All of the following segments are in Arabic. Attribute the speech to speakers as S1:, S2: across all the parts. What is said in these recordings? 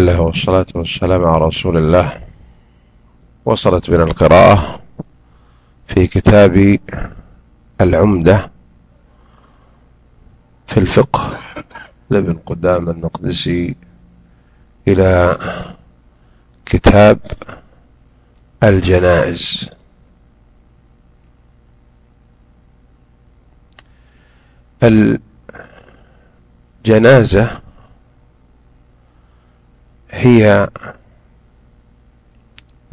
S1: الله والصلاة والسلام على رسول الله. وصلت بنا القراءة في كتاب العمدة في الفقه لابن قدام المقدسي إلى كتاب الجنائز. الجنازة هي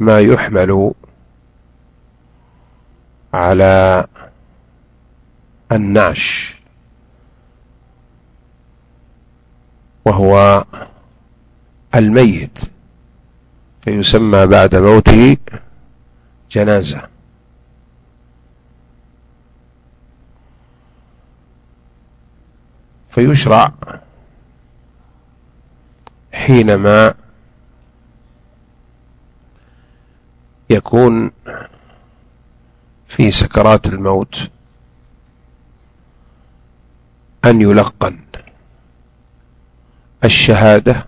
S1: ما يحمل على النعش وهو الميت فيسمى بعد موته جنازة. فيشرع حينما يكون في سكرات الموت أن يلقن الشهادة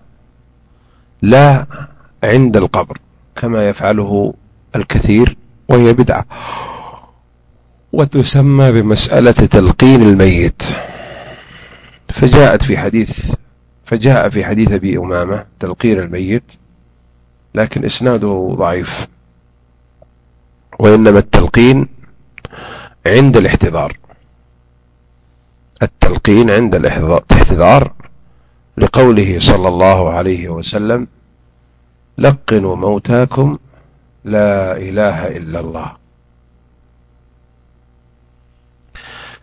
S1: لا عند القبر كما يفعله الكثير وهي بدعة. وتسمى بمسألة تلقين الميت. فجاءت في حديث فجاء في حديث أبي أمامة تلقين الميت لكن إسناده ضعيف. وإنما التلقين عند الاحتضار. التلقين عند الاحتضار لقوله صلى الله عليه وسلم لقنوا موتاكم لا إله إلا الله.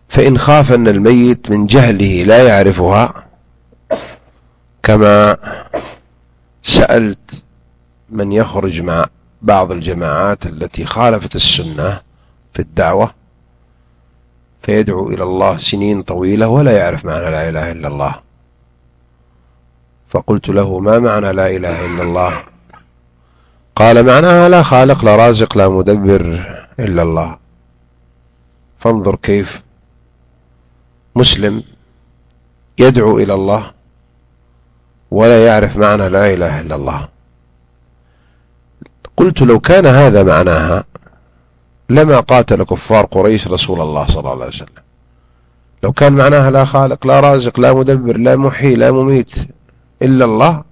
S1: فإن خاف أن الميت من جهله لا يعرفها كما سألت من يخرج مع بعض الجماعات التي خالفت السنة في الدعوة فيدعو إلى الله سنين طويلة ولا يعرف معنى لا إله إلا الله. فقلت له ما معنى لا إله إلا الله؟ قال معناها لا خالق لا رازق لا مدبر إلا الله. فانظر كيف مسلم يدعو إلى الله ولا يعرف معنى لا إله إلا الله. قلت لو كان هذا معناها لما قاتل كفار قريش رسول الله صلى الله عليه وسلم. لو كان معناها لا خالق لا رازق لا مدبر لا محيي لا مميت إلا الله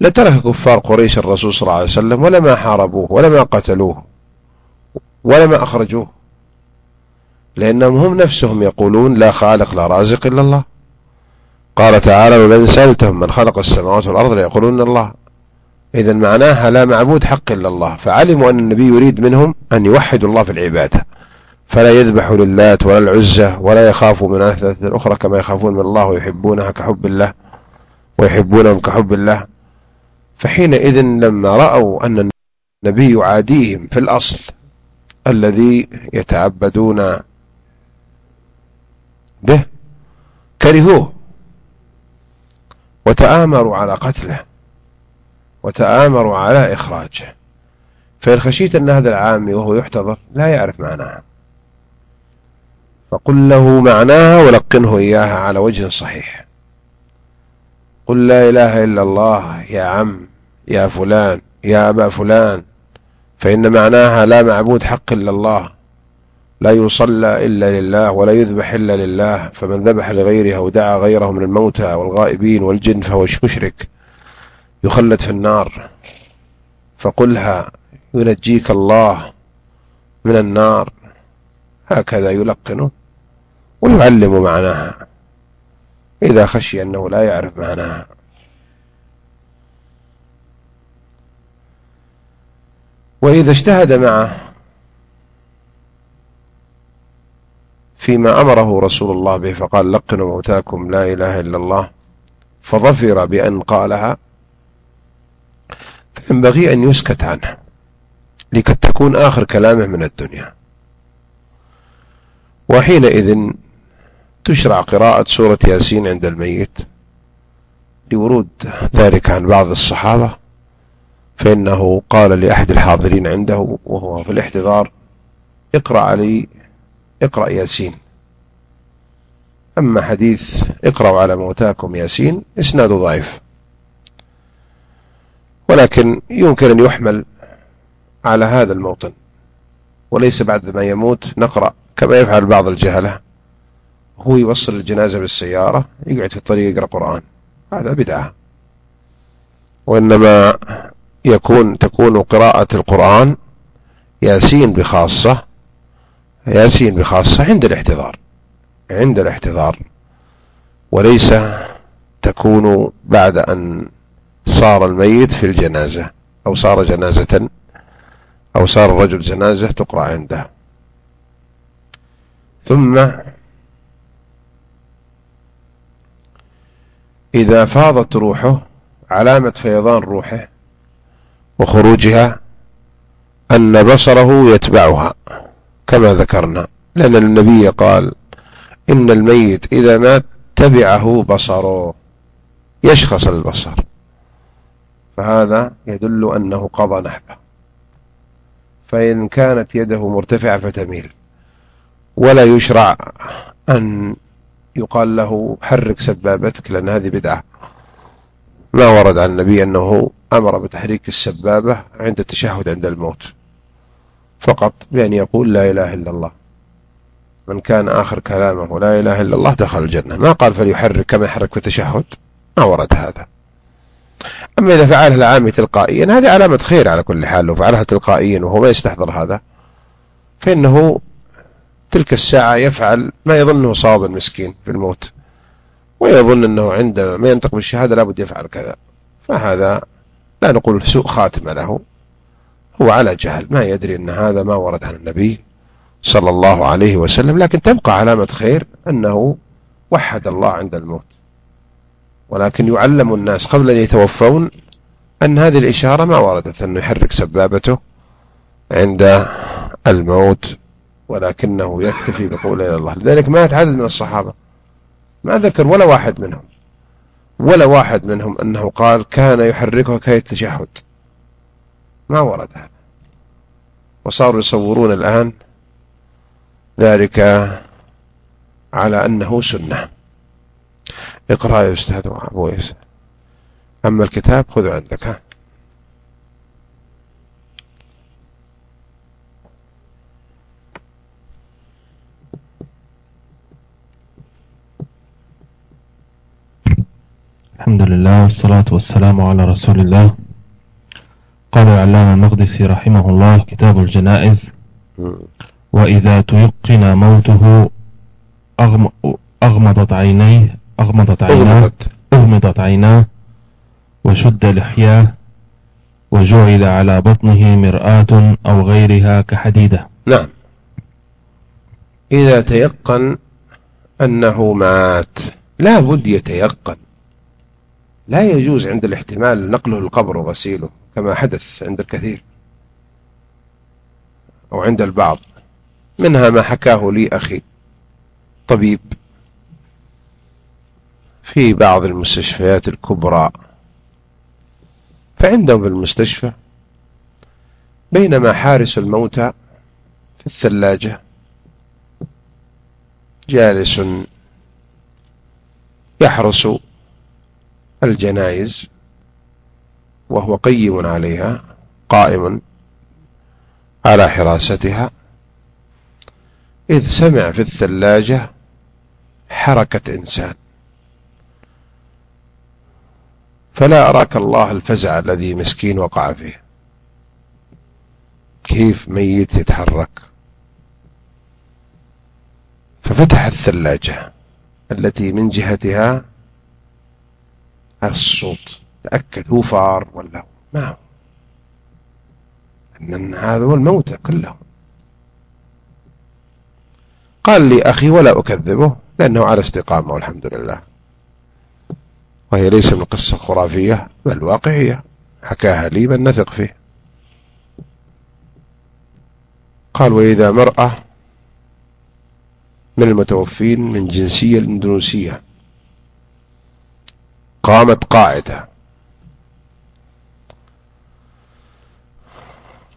S1: لترك كفار قريش الرسول صلى الله عليه وسلم ولما حاربوه ولما قتلوه ولما أخرجوه. لأنهم هم نفسهم يقولون لا خالق لا رازق إلا الله. قال تعالى ولن سألتهم من خلق السماوات والأرض ليقولون الله. إذا معناها لا معبود حق إلا الله فعلموا أن النبي يريد منهم أن يوحدوا الله في العبادة فلا يذبحوا للات ولا العزة ولا يخافوا من أثلاث الأخرى كما يخافون من الله ويحبونها كحب الله ويحبونهم كحب الله. فحينئذ لما رأوا أن النبي يعاديهم في الأصل الذي يتعبدون به كرهوه. وتآمروا على قتله. وتآمروا على إخراجه. فإن خشيت أن هذا العامي وهو يحتضر لا يعرف معناها. فقل له معناها ولقنه إياها على وجه صحيح. قل لا إله إلا الله يا عم يا فلان يا أبا فلان فإن معناها لا معبود حق إلا الله. لا يصلى إلا لله ولا يذبح إلا لله فمن ذبح لغيره أو دعا غيره من الموتى والغائبين والجن فهو مشرك يخلد في النار. فقلها ينجيك الله من النار. هكذا يلقنه ويعلم معناها إذا خشي أنه لا يعرف معناها. وإذا اجتهد معه فيما أمره رسول الله به فقال لقنوا موتاكم لا إله إلا الله. فظفر بأن قالها. فينبغي أن يسكت عنه لكي تكون آخر كلامه من الدنيا. وحينئذ تشرع قراءة سورة ياسين عند الميت لورود ذلك عن بعض الصحابة فإنه قال لأحد الحاضرين عنده وهو في الاحتضار اقرأ علي اقرأ ياسين. أما حديث اقرأوا على موتاكم ياسين اسناد ضعيف. ولكن يمكن أن يحمل على هذا الموطن. وليس بعد ما يموت نقرأ كما يفعل بعض الجهلة. هو يوصل الجنازة بالسيارة يقعد في الطريق يقرأ قرآن. هذا بدعة. وإنما يكون تكون قراءة القرآن ياسين بخاصة ياسين بخاصة عند الاحتضار عند الاحتضار. وليس تكون بعد أن صار الميت في الجنازة أو صار جنازة أو صار الرجل جنازة تقرأ عنده. ثم إذا فاضت روحه علامة فيضان روحه وخروجها أن بصره يتبعها. كما ذكرنا. لأن النبي قال إن الميت إذا مات تبعه بصره يشخص البصر. فهذا يدل أنه قضى نحبه. فإن كانت يده مرتفعة فتميل. ولا يشرع أن يقال له حرك سبابتك لأن هذه بدعة. ما ورد عن النبي أنه أمر بتحريك السبابة عند التشهد عند الموت. فقط بأن يقول لا إله إلا الله. من كان آخر كلامه لا إله إلا الله دخل الجنة. ما قال فليحرك كما يحرك في التشهد؟ ما ورد هذا. أما إذا فعلها العامي تلقائيا هذه علامة خير على كل حال. لو فعلها تلقائيا وهو ما يستحضر هذا فإنه تلك الساعة يفعل ما يظنه صوابا مسكين في الموت. ويظن أنه عندما ينطق بالشهادة لابد يفعل كذا. فهذا لا نقول سوء خاتمة له. هو على جهل. ما يدري أن هذا ما ورد عن النبي صلى الله عليه وسلم لكن تبقى علامة خير أنه وحد الله عند الموت. ولكن يعلم الناس قبل أن يتوفون أن هذه الإشارة ما وردت أنه يحرك سبابته عند الموت ولكنه يكتفي بقول إلى الله. لذلك مات عدد من الصحابة. ما ذكر ولا واحد منهم. ولا واحد منهم أنه قال كان يحركه كي التشهد. ما ورد هذا. وصاروا يصورون الآن ذلك على أنه سنة. اقرأ يا أستاذ أبو يسر أما الكتاب خذ عندك.
S2: الحمد لله والصلاة والسلام على رسول الله. قال العلامة المقدسي رحمه الله كتاب الجنائز وإذا تيقن موته أغمضت عينيه أغمضت عيناه أغمضت عيناه وشد لحياه وجعل على بطنه مرآة أو غيرها كحديدة.
S1: نعم. إذا تيقن أنه مات لا بد يتيقن. لا يجوز عند الاحتمال نقله القبر وغسيله كما حدث عند الكثير أو عند البعض. منها ما حكاه لي أخي طبيب في بعض المستشفيات الكبرى. فعندهم في المستشفى بينما حارس الموتى في الثلاجة جالس يحرس الجنائز وهو قيم عليها قائم على حراستها إذ سمع في الثلاجة حركة إنسان. فلا أراك الله الفزع الذي مسكين وقع فيه. كيف ميت يتحرك؟ ففتح الثلاجة التي من جهتها الصوت تأكد هو فار ولا ما هو أن هذا هو الموتى كلهم قال لي أخي ولا أكذبه لأنه على استقامة والحمد لله. وهي ليس من قصة خرافية بل واقعية. حكاها لي من نثق فيه. قال وإذا مرأة من المتوفين من جنسية الإندونيسية قامت قاعدة.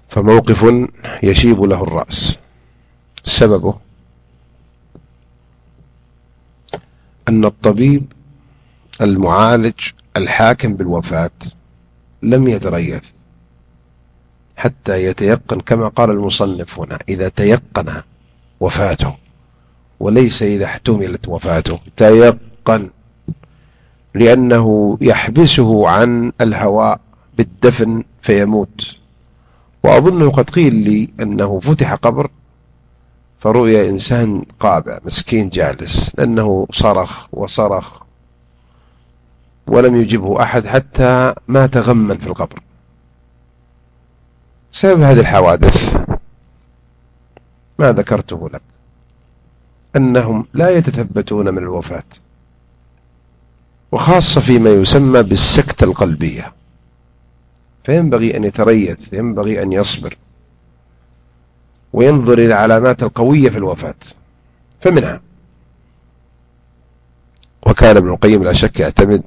S1: فموقف يشيب له الرأس. سببه أن الطبيب المعالج الحاكم بالوفاة لم يتريث حتى يتيقن كما قال المصنف هنا إذا تيقن وفاته وليس إذا احتملت وفاته تيقن لأنه يحبسه عن الهواء بالدفن فيموت. وأظنه قد قيل لي أنه فتح قبر فرؤيا إنسان قابع مسكين جالس لأنه صرخ وصرخ ولم يجبه أحد حتى ما تغمن في القبر. سبب هذه الحوادث ما ذكرته لك أنهم لا يتثبتون من الوفاة. وخاصة فيما يسمى بالسكتة القلبية. فينبغي أن يتريث ينبغي أن يصبر وينظر إلى العلامات القوية في الوفاة. فمنها وكان ابن القيم لا شك يعتمد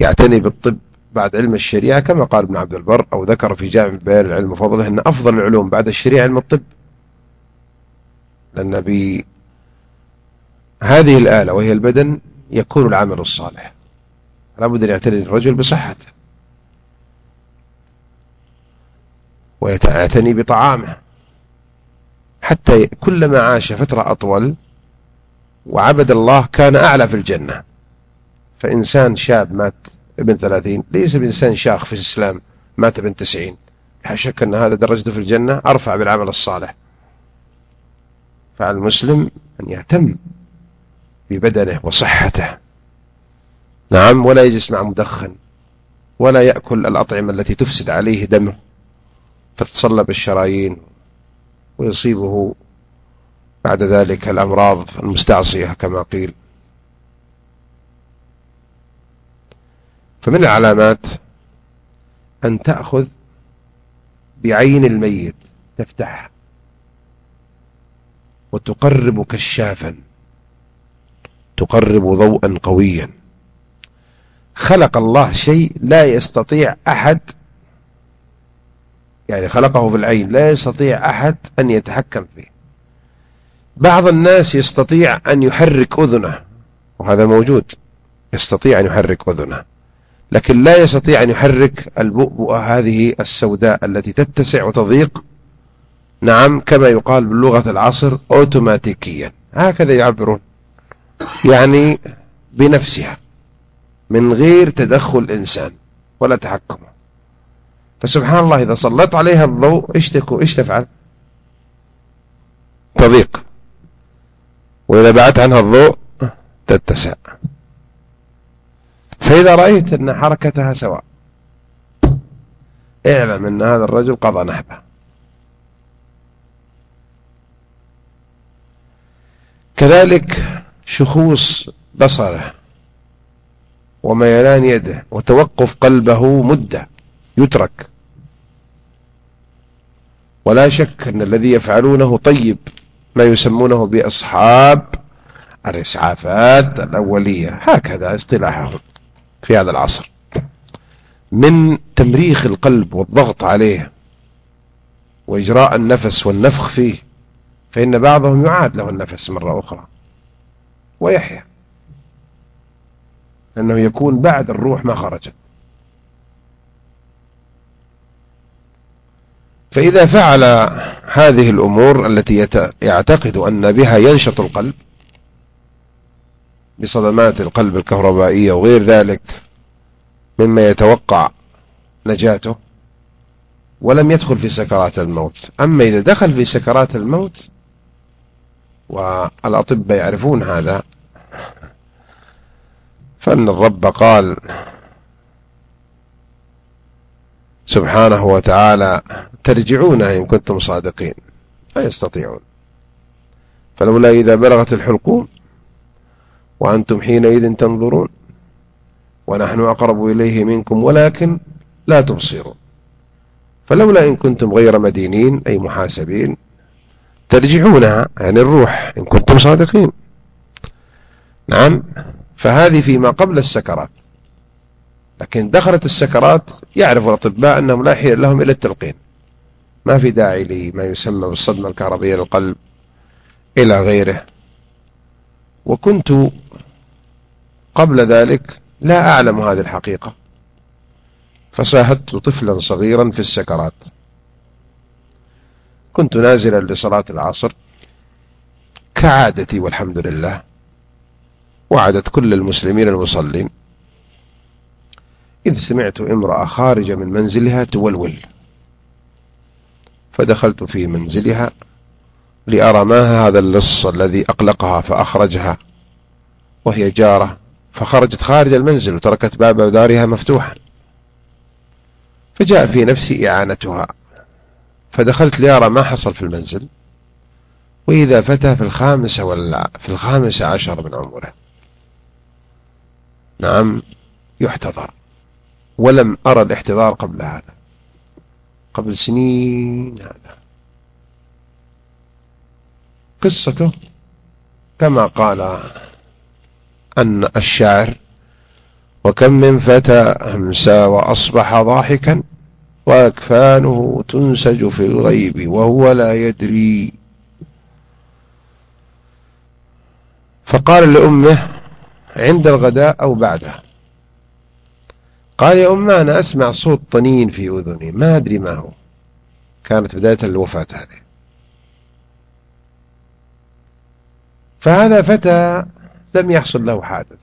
S1: يعتني بالطب بعد علم الشريعة كما قال ابن عبد البر أو ذكر في جامع بيان العلم وفضله أن أفضل العلوم بعد الشريعة علم الطب. لأن بهذه الآلة وهي البدن يكون العمل الصالح. لابد أن يعتني الرجل بصحته. ويعتني بطعامه. حتى كلما عاش فترة أطول وعبد الله كان أعلى في الجنة. فإنسان شاب مات ابن ثلاثين ليس بإنسان شاخ في الإسلام مات ابن تسعين. لا شك أن هذا درجته في الجنة أرفع بالعمل الصالح. فعلى المسلم أن يهتم ببدنه وصحته. نعم ولا يجلس مع مدخن ولا يأكل الأطعمة التي تفسد عليه دمه فتصلب الشرايين ويصيبه بعد ذلك الأمراض المستعصية كما قيل. فمن العلامات أن تأخذ بعين الميت تفتح وتقرب كشافا. تقرب ضوءا قويا. خلق الله شيء لا يستطيع أحد يعني خلقه في العين لا يستطيع أحد أن يتحكم فيه. بعض الناس يستطيع أن يحرك أذنه وهذا موجود يستطيع أن يحرك أذنه لكن لا يستطيع أن يحرك البؤبؤة هذه السوداء التي تتسع وتضيق. نعم كما يقال باللغة العصر أوتوماتيكيا. هكذا يعبرون. يعني بنفسها من غير تدخل إنسان ولا تحكم فسبحان الله إذا سلط عليها الضوء إيش تكون إيش تفعل؟ تضيق. وإذا بعدت عنها الضوء تتسع. فإذا رأيت أن حركتها سواء اعلم أن هذا الرجل قضى نحبه. كذلك شخوص بصره وميلان يده وتوقف قلبه مدة يترك. ولا شك أن الذي يفعلونه طيب ما يسمونه بأصحاب الإسعافات الأولية. هكذا اصطلاحهم في هذا العصر. من تمريخ القلب والضغط عليه وإجراء النفس والنفخ فيه فإن بعضهم يعاد له النفس مرة أخرى. ويحيا لأنه يكون بعد الروح ما خرجت. فإذا فعل هذه الأمور التي يعتقد أن بها ينشط القلب بصدمات القلب الكهربائية وغير ذلك مما يتوقع نجاته ولم يدخل في سكرات الموت. أما إذا دخل في سكرات الموت والأطباء يعرفون هذا. فأن الرب قال سبحانه وتعالى ترجعون إن كنتم صادقين. لا يستطيعون. فلولا إذا بلغت الحلقوم وأنتم حينئذ تنظرون ونحن أقرب إليه منكم ولكن لا تبصرون. فلولا إن كنتم غير مدينين أي محاسبين ترجعونها يعني الروح إن كنتم صادقين. نعم فهذه فيما قبل السكرات. لكن دخلت السكرات يعرف الأطباء أنهم لا حيل لهم إلى التلقين. ما في داعي لما يسمى بالصدمة الكهربية للقلب إلى غيره. وكنت قبل ذلك لا أعلم هذه الحقيقة. فشاهدت طفلا صغيرا في السكرات. كنت نازلا لصلاة العصر كعادتي والحمد لله وعدت كل المسلمين المصلين. إذ سمعت امرأة خارجة من منزلها تولول فدخلت في منزلها لأرى ما هذا اللص الذي أقلقها فأخرجها وهي جارة فخرجت خارج المنزل وتركت باب دارها مفتوحا. فجاء في نفسي إعانتها فدخلت لأرى ما حصل في المنزل وإذا فتى في الخامسة ولا في الخامسة عشر من عمره. نعم يحتضر ولم أرى الاحتضار قبل هذا قبل سنين هذا. قصته كما قال أن الشاعر وكم من فتى أمسى وأصبح ضاحكا وأكفانه تنسج في الغيب وهو لا يدري. فقال لأمه عند الغداء أو بعده قال يا أمه أنا أسمع صوت طنين في أذني ما أدري ما هو. كانت بداية الوفاة هذه. فهذا فتى لم يحصل له حادث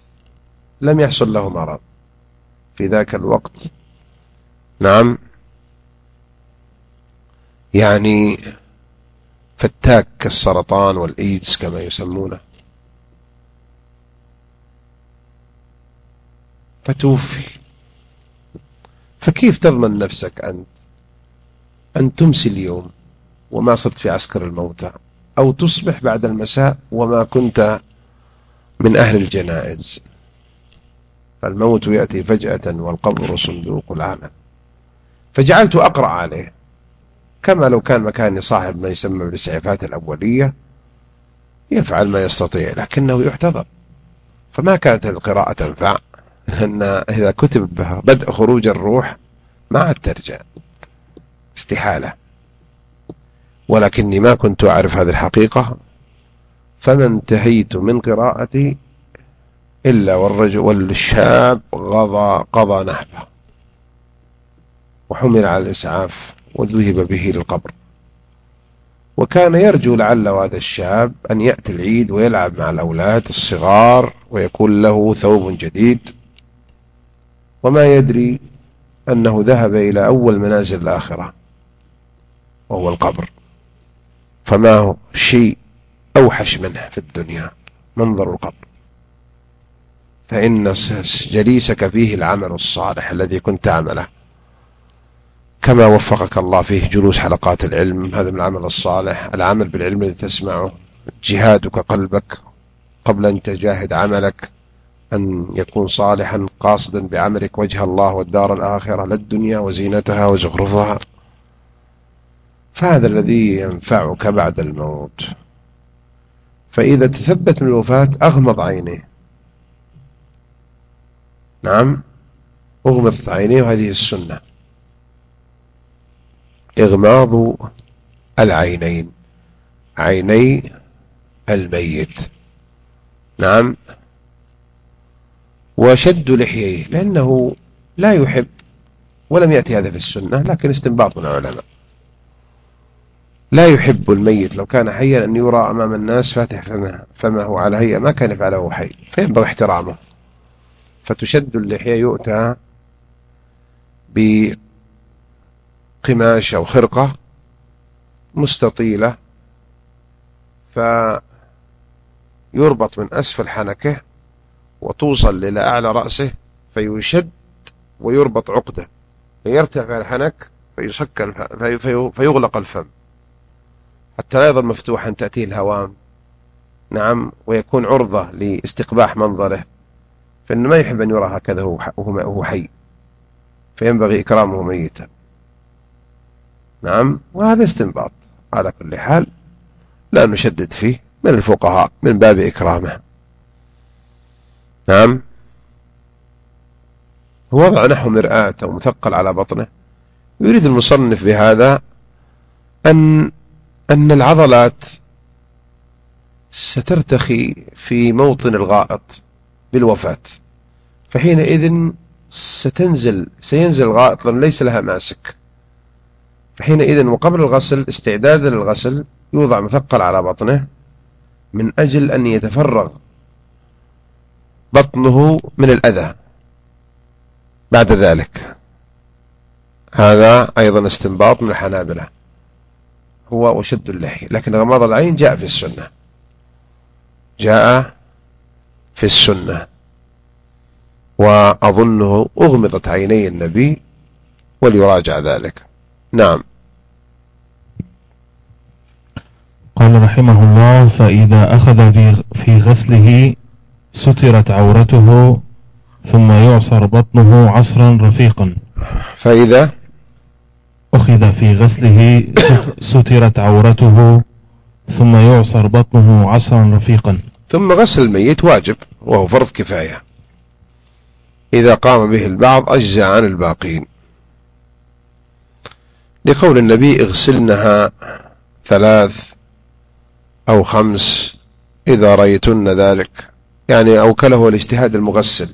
S1: لم يحصل له مرض في ذاك الوقت. نعم. يعني فتاك كالسرطان والإيدز كما يسمونه. فتوفي. فكيف تضمن نفسك أنت؟ أن تمسي اليوم وما صرت في عسكر الموتى أو تصبح بعد المساء وما كنت من أهل الجنائز. فالموت يأتي فجأة والقبر صندوق العمل فجعلت أقرأ عليه. كما لو كان مكاني صاحب ما يسمى بالإسعافات الأولية يفعل ما يستطيع لكنه يحتضر فما كانت القراءة تنفع لأن إذا كتب بها بدء خروج الروح ما عاد ترجع. استحالة. ولكني ما كنت أعرف هذه الحقيقة فما انتهيت من قراءتي إلا والرجل والشاب غضى قضى نحبه. وحمل على الإسعاف وذهب به للقبر. وكان يرجو لعل هذا الشاب أن يأتي العيد ويلعب مع الأولاد الصغار ويكون له ثوب جديد. وما يدري أنه ذهب إلى أول منازل الآخرة وهو القبر. فما هو شيء أوحش منه في الدنيا؟ منظر القبر. فإن جليسك فيه العمل الصالح الذي كنت تعمله. كما وفقك الله فيه جلوس حلقات العلم. هذا من العمل الصالح. العمل بالعلم الذي تسمعه. جهادك قلبك قبل أن تجاهد عملك. أن يكون صالحا قاصدا بعملك وجه الله والدار الآخرة للدنيا وزينتها وزخرفها. فهذا الذي ينفعك بعد الموت. فإذا تثبت من الوفاة أغمض عينيه. نعم. أغمضت عينيه وهذه السنة. إغماض العينين عيني الميت. نعم. وشد لحييه لأنه لا يحب ولم يأتي هذا في السنة لكن استنباط العلماء. لا يحب الميت لو كان حيا أن يرى أمام الناس فاتح فمه, فمه على هيئة ما كان يفعله حي فينبغي احترامه. فتشد اللحية يؤتى بقماش أو خرقة مستطيلة فيربط من أسفل حنكه وتوصل إلى أعلى رأسه فيشد ويربط عقدة. فيرتفع الحنك فيسكر فيغلق الفم. حتى لا يظل مفتوحا تأتيه الهوام. نعم ويكون عرضة لاستقباح منظره. فإنه ما يحب أن يرى هكذا وهو حي. فينبغي إكرامه ميتا. نعم. وهذا استنباط. على كل حال لا نشدد فيه من الفقهاء من باب إكرامه. نعم. وضع نحو مرآة أو مثقل على بطنه. يريد المصنف بهذا أن أن العضلات سترتخي في موطن الغائط بالوفاة. فحينئذ ستنزل سينزل غائط ليس لها ماسك. فحينئذ وقبل الغسل استعدادا للغسل يوضع مثقل على بطنه من أجل أن يتفرغ بطنه من الأذى. بعد ذلك هذا أيضا استنباط من الحنابلة. هو وشد اللحي لكن غماض العين جاء في السنة. جاء في السنة. وأظنه أغمضت عيني النبي وليراجع ذلك. نعم.
S2: قال رحمه الله فإذا أخذ في غسله سترت عورته ثم يعصر بطنه عصرا رفيقا.
S1: فإذا؟
S2: أخذ في غسله سترت عورته ثم يعصر بطنه عصرا رفيقا.
S1: ثم غسل الميت واجب وهو فرض كفاية. إذا قام به البعض أجزى عن الباقين. لقول النبي اغسلنها ثلاث أو خمس إذا رأيتن ذلك يعني أوكله الاجتهاد المغسل.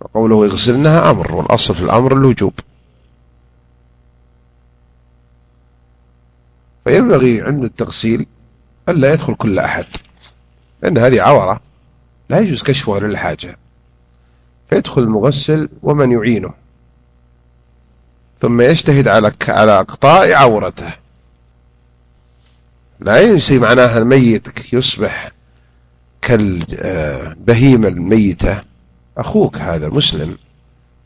S1: وقوله اغسلنها أمر والأصل في الأمر الوجوب. فينبغي عند التغسيل ألا يدخل كل أحد لأن هذه عورة لا يجوز كشفها للحاجة. فيدخل المغسل ومن يعينه. ثم يجتهد على على أقطاع عورته. لا ينسي معناها الميت يصبح كالبهيمة الميتة. أخوك هذا مسلم.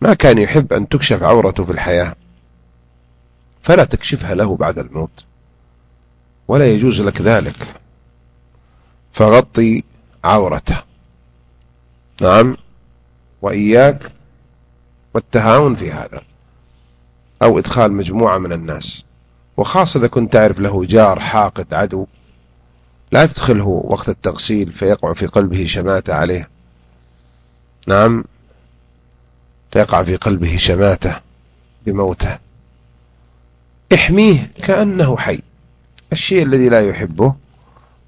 S1: ما كان يحب أن تكشف عورته في الحياة. فلا تكشفها له بعد الموت. ولا يجوز لك ذلك. فغطي عورته. نعم. وإياك. والتهاون في هذا. أو إدخال مجموعة من الناس. وخاصة إذا كنت تعرف له جار حاقد عدو لا تدخله وقت التغسيل فيقع في قلبه شماتة عليه. نعم يقع في قلبه شماتة بموته. احميه كأنه حي. الشيء الذي لا يحبه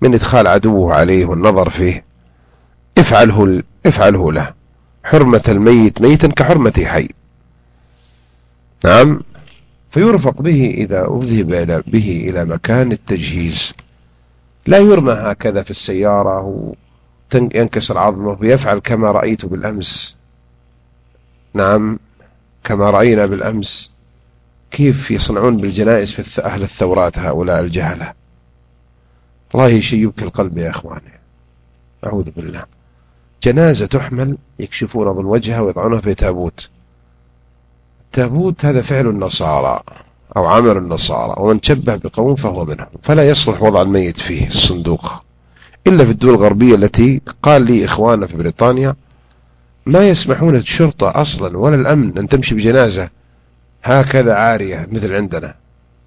S1: من إدخال عدوه عليه والنظر فيه. افعله, افعله له. حرمة الميت ميتا كحرمة حي. نعم. فيرفق به إذا أذهب به إلى مكان التجهيز. لا يرمى هكذا في السيارة ينكسر عظمه ويفعل كما رأيت بالأمس. نعم كما رأينا بالأمس. كيف يصنعون بالجنائز في أهل الثورات هؤلاء الجهلة؟ والله شيء يبكي القلب يا أخواني. أعوذ بالله. جنازة تحمل يكشفون ظل وجهها ويضعونها في تابوت. التابوت هذا فعل النصارى أو عمل النصارى ومن شبه بقوم فهو منهم. فلا يصلح وضع الميت فيه الصندوق. إلا في الدول الغربية التي قال لي إخواننا في بريطانيا ما يسمحون الشرطة أصلا ولا الأمن أن تمشي بجنازة. هكذا عارية مثل عندنا.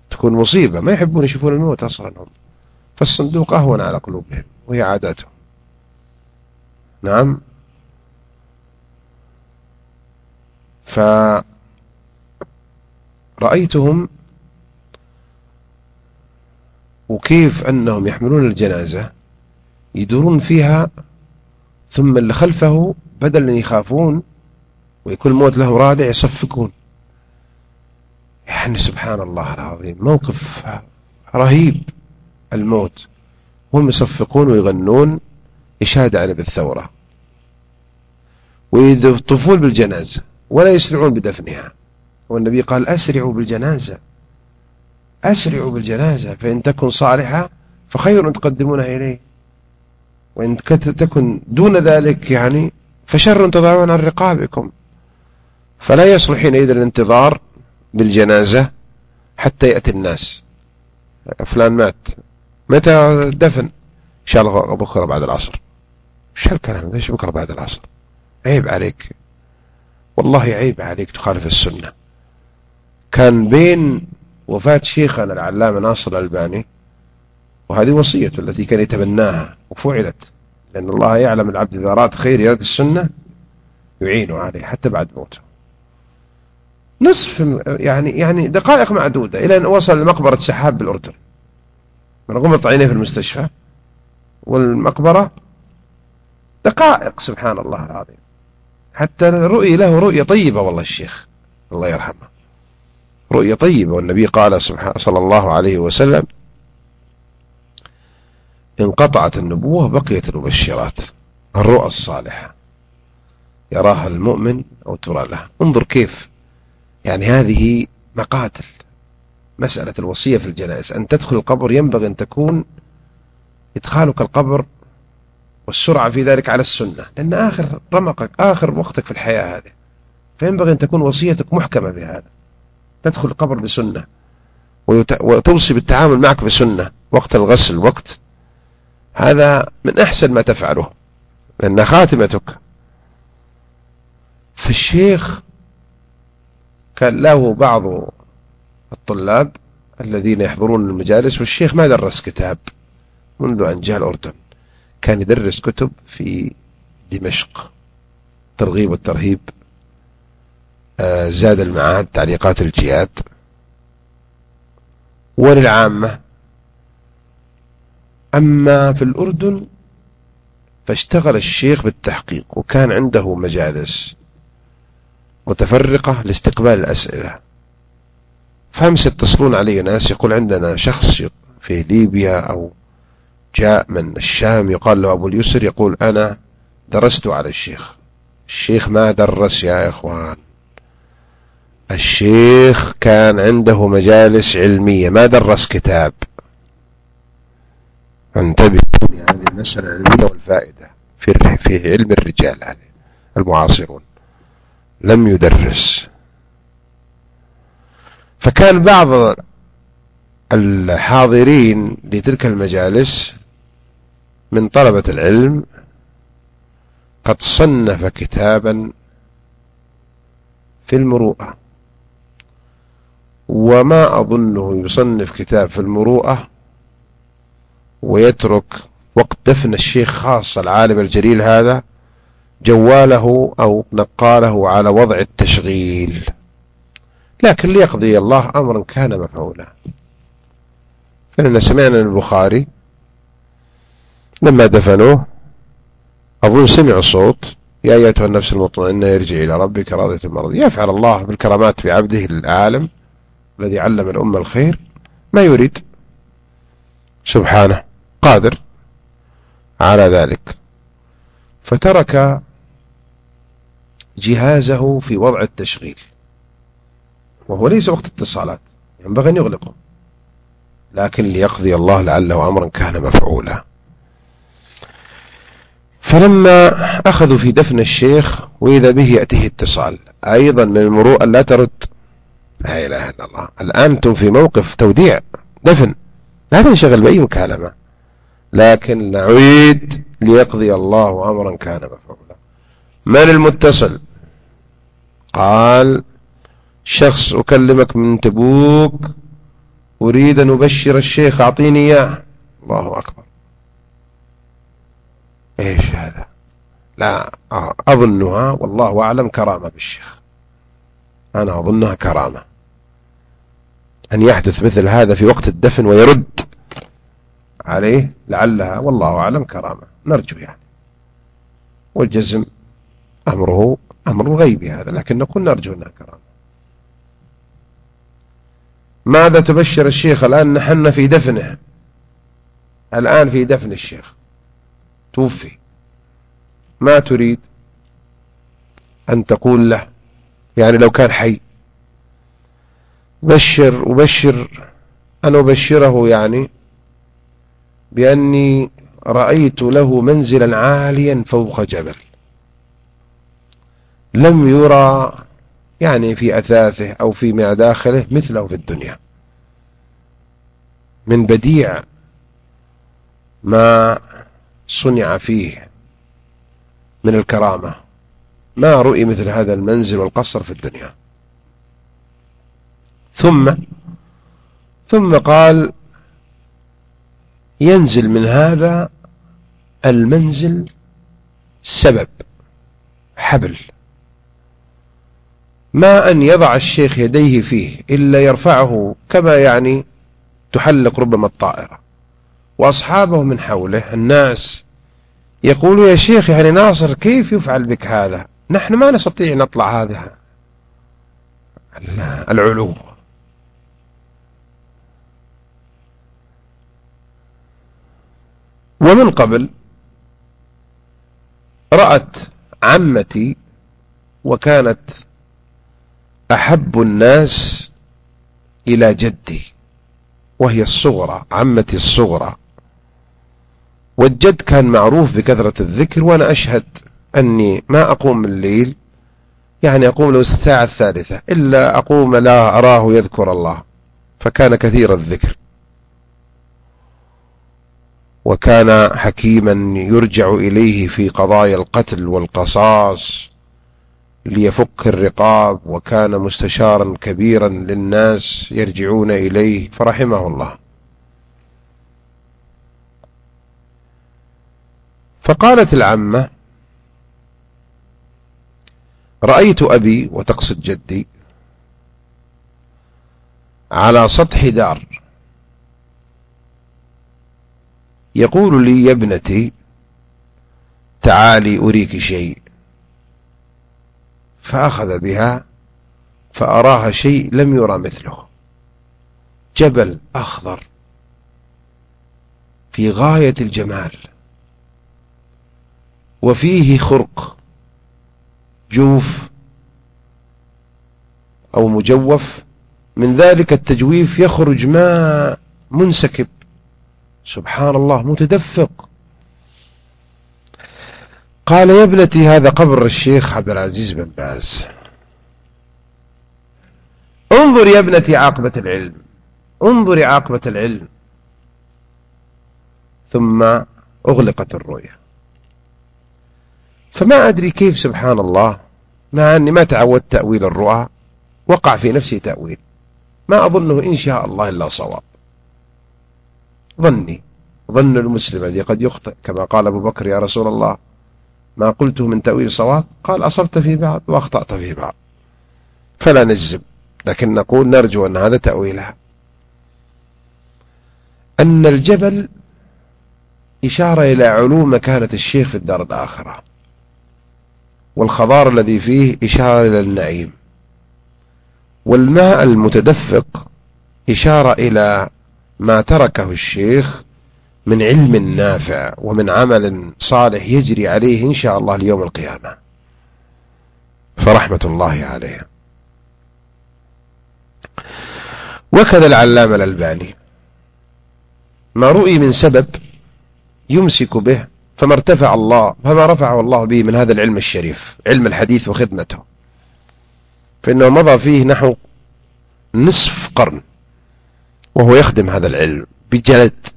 S1: تكون مصيبة. ما يحبون يشوفون الموت أصلا هم. فالصندوق أهون على قلوبهم وهي عاداتهم. نعم. فرأيتهم وكيف أنهم يحملون الجنازة يدورون فيها ثم اللي خلفه بدل أن يخافون ويكون الموت له رادع يصفقون. يعني سبحان الله العظيم موقف رهيب الموت. هم يصفقون ويغنون إشادة على بالثورة. ويطوفون بالجنازة ولا يسرعون بدفنها. والنبي قال أسرعوا بالجنازة. أسرعوا بالجنازة. فإن تكن صالحة فخير تقدمونها إليه. وإن تكن دون ذلك يعني فشر تضعون عن رقابكم. فلا يصلح حينئذ الانتظار بالجنازة حتى يأتي الناس. فلان مات. متى دفن؟ إن شاء الله بكرة بعد العصر. إيش هالكلام ذا إيش بكرة بعد العصر؟ عيب عليك. والله عيب عليك تخالف السنة. كان بين وفاة شيخنا العلامة ناصر الألباني وهذه وصيته التي كان يتبناها وفعلت لأن الله يعلم العبد إذا أراد خير يرد السنة يعينه عليه حتى بعد موته. نصف يعني يعني دقائق معدودة إلى أن وصل لمقبرة سحاب بالأردن. من غمط عينيه في المستشفى والمقبرة دقائق سبحان الله العظيم. حتى رؤية له رؤية طيبة والله الشيخ الله يرحمه. رؤية طيبة. والنبي قال صلى الله عليه وسلم انقطعت النبوة بقيت المبشرات الرؤى الصالحة. يراها المؤمن أو ترى له. انظر كيف. يعني هذه مقاتل مسألة الوصية في الجنائز. أن تدخل القبر ينبغي أن تكون إدخالك القبر والسرعة في ذلك على السنة. لأن آخر رمقك آخر وقتك في الحياة هذه. فينبغي أن تكون وصيتك محكمة بهذا تدخل القبر بسنة. وتوصي بالتعامل معك بسنة. وقت الغسل وقت. هذا من أحسن ما تفعله. لأن خاتمتك. فالشيخ كان له بعض الطلاب الذين يحضرون المجالس والشيخ ما درس كتاب منذ أن جاء الأردن. كان يدرس كتب في دمشق. ترغيب والترهيب. زاد المعاد تعليقات الجهاد. وللعامة أما في الأردن فاشتغل الشيخ بالتحقيق وكان عنده مجالس متفرقة لاستقبال الأسئلة. فامس يتصلون علي ناس يقول عندنا شخص في ليبيا أو جاء من الشام يقال له أبو اليسر يقول أنا درست على الشيخ. الشيخ ما درس يا إخوان. الشيخ كان عنده مجالس علمية. ما درس كتاب. انتبه هذه المسألة العلمية والفائدة في في علم الرجال هذه المعاصرون. لم يدرس. فكان بعض الحاضرين لتلك المجالس من طلبة العلم قد صنف كتابا في المروءة. وما أظنه يصنف كتاب في المروءة ويترك وقت دفن الشيخ خاص العالم الجليل هذا جواله أو نقاله على وضع التشغيل. لكن ليقضي الله أمرا كان مفعولا. فإننا سمعنا البخاري لما دفنوه أظن سمعوا صوت. يا أيتها النفس المطمئنة يرجع إلى ربك راضية مرضية. يفعل الله بالكرامات في عبده العالم. الذي علم الأمة الخير ما يريد. سبحانه قادر على ذلك. فترك جهازه في وضع التشغيل. وهو ليس وقت اتصالات ينبغي أن يغلقه. لكن ليقضي الله لعله أمرا كان مفعولا. فلما أخذوا في دفن الشيخ وإذا به يأتيه اتصال. أيضا من المروءة لا ترد. لا إله إلا الله. الآن أنتم في موقف توديع. دفن. لا تنشغل بأي مكالمة. لكن نعيد ليقضي الله أمرا كان مفعولا. من المتصل؟ قال شخص أكلمك من تبوك أريد أن أبشر الشيخ أعطيني إياه. الله أكبر. إيش هذا؟ لا أظنها والله أعلم كرامة بالشيخ. أنا أظنها كرامة. أن يحدث مثل هذا في وقت الدفن ويرد عليه لعلها والله أعلم كرامة. نرجو يعني. والجزم أمره أمر غيبي هذا لكن نقول نرجو أنها كرامة. ماذا تبشر الشيخ الآن؟ نحن في دفنه. الآن في دفن الشيخ. توفي. ما تريد أن تقول له؟ يعني لو كان حي. بشر أبشر أن أبشره يعني بأني رأيت له منزلا عاليا فوق جبل. لم يرى يعني في أثاثه أو في داخله مثله في الدنيا. من بديع ما صنع فيه من الكرامة. ما رؤي مثل هذا المنزل والقصر في الدنيا. ثم ثم قال ينزل من هذا المنزل سبب حبل. ما أن يضع الشيخ يديه فيه إلا يرفعه كما يعني تحلق ربما الطائرة. وأصحابه من حوله الناس يقولوا يا شيخ يعني ناصر كيف يفعل بك هذا؟ نحن ما نستطيع نطلع هذا العلو. ومن قبل رأت عمتي وكانت أحب الناس إلى جدي وهي الصغرى عمتي الصغرى. والجد كان معروف بكثرة الذكر وأنا أشهد أني ما أقوم الليل يعني أقوم له الساعة الثالثة إلا أقوم لا أراه يذكر الله فكان كثير الذكر. وكان حكيما يرجع إليه في قضايا القتل والقصاص ليفك الرقاب وكان مستشارا كبيرا للناس يرجعون إليه فرحمه الله. فقالت العمة رأيت أبي وتقصد جدي على سطح دار. يقول لي يا ابنتي تعالي أريك شيء. فأخذ بها فأراها شيء لم يرى مثله. جبل أخضر في غاية الجمال وفيه خرق. جوف أو مجوف من ذلك التجويف يخرج ماء منسكب. سبحان الله متدفق. قال يا ابنتي هذا قبر الشيخ عبد العزيز بن باز. انظر يا ابنتي عاقبة العلم. انظري عاقبة العلم. ثم أغلقت الرؤية فما أدري كيف سبحان الله مع أني ما تعودت تأويل الرؤى وقع في نفسي تأويل. ما أظنه إن شاء الله إلا صواب. ظني ظن المسلم الذي قد يخطئ كما قال أبو بكر يا رسول الله ما قلته من تأويل صواب؟ قال أصبت في بعض وأخطأت في بعض. فلا نجزم لكن نقول نرجو أن هذا تأويلها. أن الجبل إشارة إلى علو مكانة الشيخ في الدار الآخرة. والخضار الذي فيه إشارة إلى النعيم. والماء المتدفق إشارة إلى ما تركه الشيخ من علم نافع ومن عمل صالح يجري عليه إن شاء الله ليوم القيامة. فرحمة الله عليه. وكذا العلامة الألباني. ما رؤي من سبب يمسك به فما ارتفع الله فما رفعه الله به من هذا العلم الشريف علم الحديث وخدمته. فإنه مضى فيه نحو نصف قرن وهو يخدم هذا العلم بجلد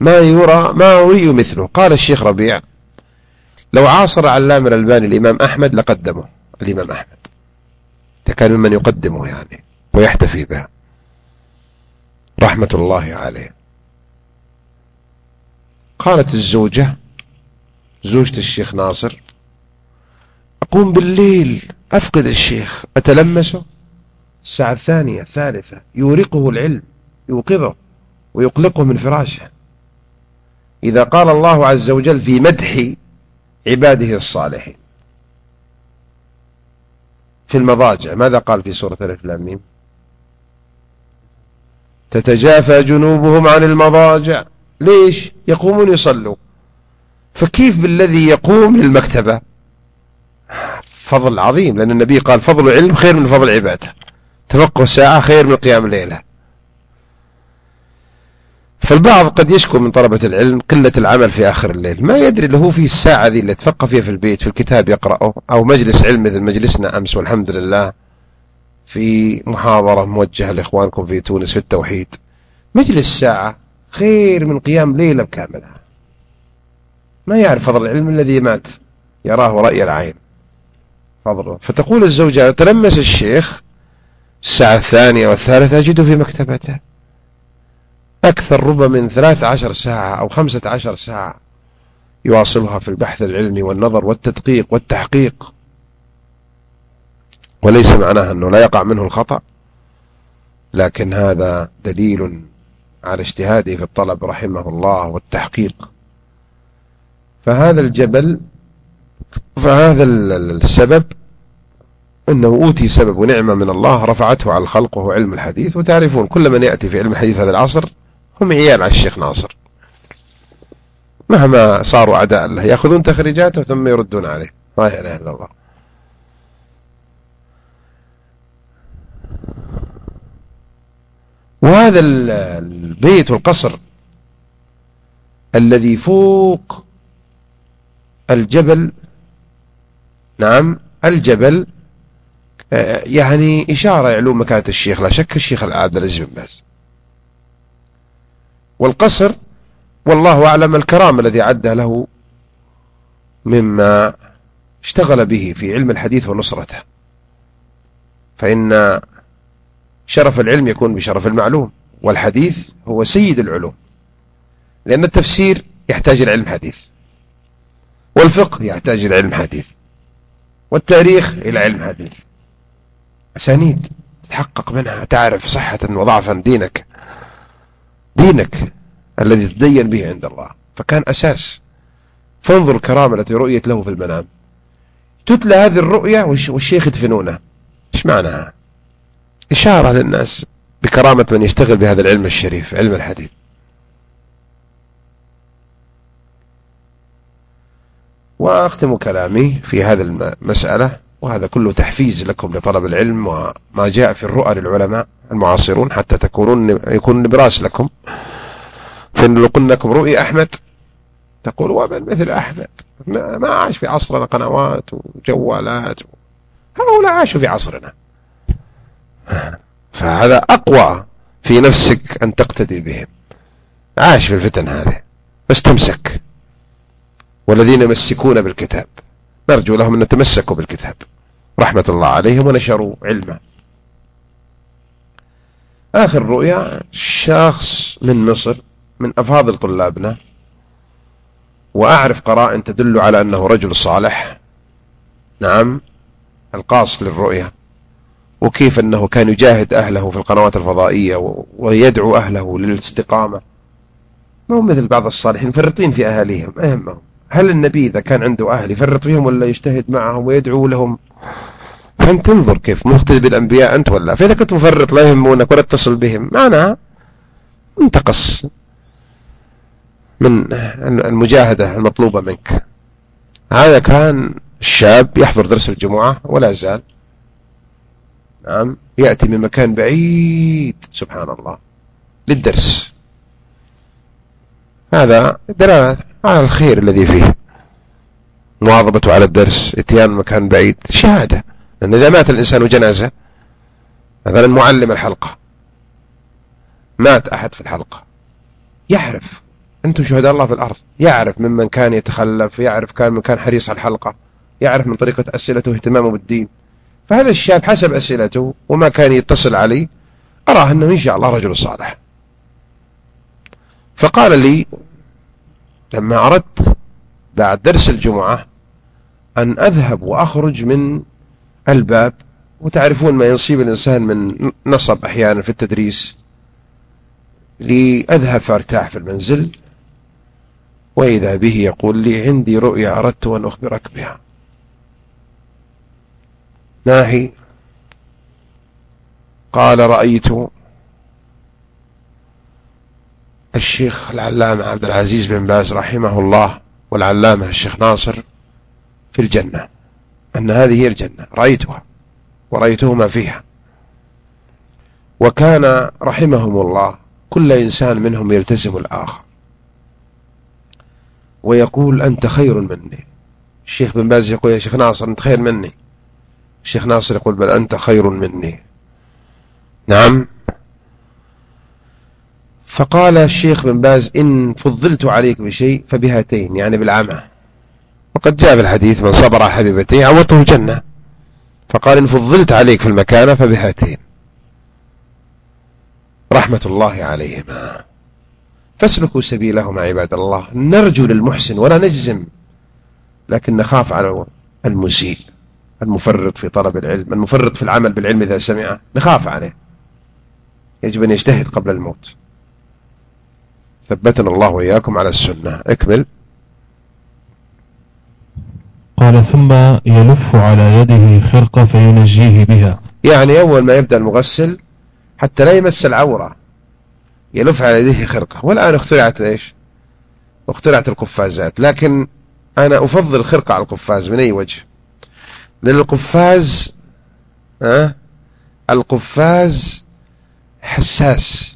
S1: ما يرى ما يري مثله. قال الشيخ ربيع لو عاصر علام الألباني الإمام أحمد لقدمه. الإمام أحمد. كان ممن يقدمه يعني ويحتفي به. رحمة الله عليه. قالت الزوجة زوجة الشيخ ناصر. أقوم بالليل أفقد الشيخ أتلمسه الساعة الثانية الثالثة يورقه العلم يوقظه ويقلقه من فراشه. إذا قال الله عز وجل في مدح عباده الصالحين. في المضاجع ماذا قال في سورة الإفلام تتجافى جنوبهم عن المضاجع. ليش؟ يقومون يصلوا. فكيف بالذي يقوم للمكتبة؟ فضل عظيم لأن النبي قال فضل علم خير من فضل عبادة. تفقه ساعة خير من قيام الليلة. فالبعض قد يشكو من طلبة العلم قلة العمل في آخر الليل. ما يدري اللي هو في الساعة ذي اللي تفقه فيها في البيت في الكتاب يقرأه أو مجلس علم مثل مجلسنا أمس والحمد لله في محاضرة موجهة لإخوانكم في تونس في التوحيد. مجلس ساعة خير من قيام ليلة كاملة ما يعرف فضل العلم الذي مات. يراه رأي العين. فضله فتقول الزوجة تلمس الشيخ الساعة الثانية والثالثة أجده في مكتبته. أكثر ربما من ثلاث عشر ساعة أو خمسة عشر ساعة يواصلها في البحث العلمي والنظر والتدقيق والتحقيق. وليس معناها أنه لا يقع منه الخطأ لكن هذا دليل على اجتهاده في الطلب رحمه الله والتحقيق. فهذا الجبل فهذا السبب أنه أوتي سبب ونعمة من الله رفعته على الخلق وهو علم الحديث. وتعرفون كل من يأتي في علم الحديث هذا العصر هم عيال على الشيخ ناصر. مهما صاروا عداء له يأخذون تخريجاته ثم يردون عليه. لا إله إلا الله. وهذا البيت والقصر الذي فوق الجبل نعم الجبل آه، يعني إشارة يعلوم مكانة الشيخ لا شك الشيخ عبد العزيز بن باز والقصر والله أعلم الكرام الذي عده له مما اشتغل به في علم الحديث ونصرته. فإن شرف العلم يكون بشرف المعلوم والحديث هو سيد العلوم لأن التفسير يحتاج إلى علم حديث. والفقه يحتاج إلى علم حديث والتاريخ إلى علم حديث. أسانيد تحقق منها تعرف صحة وضعفا دينك دينك الذي تدين به عند الله. فكان أساس. فانظر الكرامة التي رؤيت له في المنام. تتلى هذه الرؤية والشيخ يدفنونه. إيش معناها إشارة للناس بكرامة من يشتغل بهذا العلم الشريف علم الحديث. وأختم كلامي في هذا المسألة وهذا كله تحفيز لكم لطلب العلم وما جاء في الرؤى للعلماء المعاصرون حتى تكونون يكون نبراس لكم. فإن قلنا لكم رؤي أحمد تقول ومن مثل أحمد؟ ما عاش في عصرنا قنوات وجوالات. هؤلاء عاشوا في عصرنا. فهذا أقوى في نفسك أن تقتدي بهم. عاش في الفتن هذه. بس تمسك والذين يمسكون بالكتاب. نرجو لهم أن يتمسكوا بالكتاب. رحمة الله عليهم ونشروا علما. آخر رؤيا شخص من مصر من أفاضل طلابنا وأعرف قرائن تدل على أنه رجل صالح. نعم القاص للرؤيا. وكيف أنه كان يجاهد أهله في القنوات الفضائية ويدعو أهله للاستقامة. ما هو مثل بعض الصالحين فرطين في أهاليهم أهمهم. هل النبي إذا كان عنده أهل يفرط فيهم ولا يجتهد معهم ويدعو لهم؟ فأنت تنظر كيف مقتدي بالأنبياء أنت ولا. فإذا كنت مفرط لا يهمونك ولا تتصل بهم معناها انتقص من المجاهدة المطلوبة منك. هذا كان الشاب يحضر درس الجمعة ولا زال. نعم يأتي من مكان بعيد سبحان الله للدرس. هذا دلالة على الخير الذي فيه. مواظبته على الدرس اتيان مكان بعيد شهادة. لأن إذا مات الإنسان جنازة مثلا معلم الحلقة. مات أحد في الحلقة. يعرف. أنتم شهداء الله في الأرض. يعرف ممن كان يتخلف يعرف كان من كان حريص على الحلقة. يعرف من طريقة أسئلته واهتمامه بالدين. فهذا الشاب حسب أسئلته وما كان يتصل علي أراه أنه إن شاء الله رجل صالح. فقال لي لما أردت بعد درس الجمعة أن أذهب وأخرج من الباب. وتعرفون ما يصيب الإنسان من نصب أحيانا في التدريس. لأذهب فأرتاح في المنزل. وإذا به يقول لي عندي رؤيا أردت أن أخبرك بها. ناهي. قال رأيت الشيخ العلامة عبد العزيز بن باز رحمه الله والعلامة الشيخ ناصر في الجنة أن هذه هي الجنة رأيتها ورأيتهما فيها. وكان رحمهم الله كل إنسان منهم يلتزم الآخر. ويقول أنت خير مني. الشيخ بن باز يقول يا شيخ ناصر أنت خير مني. الشيخ ناصر يقول بل أنت خير مني. نعم. فقال الشيخ بن باز إن فضلت عليك بشيء فبهاتين يعني بالعمى وقد جاء في الحديث من صبر على حبيبتيه عوضته الجنة فقال إن فضلت عليك في المكانة فبهاتين. رحمة الله عليهما. فاسلكوا سبيلهما عباد الله. نرجو للمحسن ولا نجزم لكن نخاف على المسيء المفرط في طلب العلم المفرط في العمل بالعلم إذا سمعه نخاف عليه. يجب أن يجتهد قبل الموت. ثبتنا الله وإياكم على السنة. اكمل.
S2: قال ثم يلف على يده خرقة فينجيه بها.
S1: يعني أول ما يبدأ المغسل حتى لا يمس العورة يلف على يده خرقة. والآن اخترعت إيش؟ اخترعت القفازات. لكن أنا أفضل الخرقة على القفاز من أي وجه؟ لأن القفاز أه؟ القفاز حساس.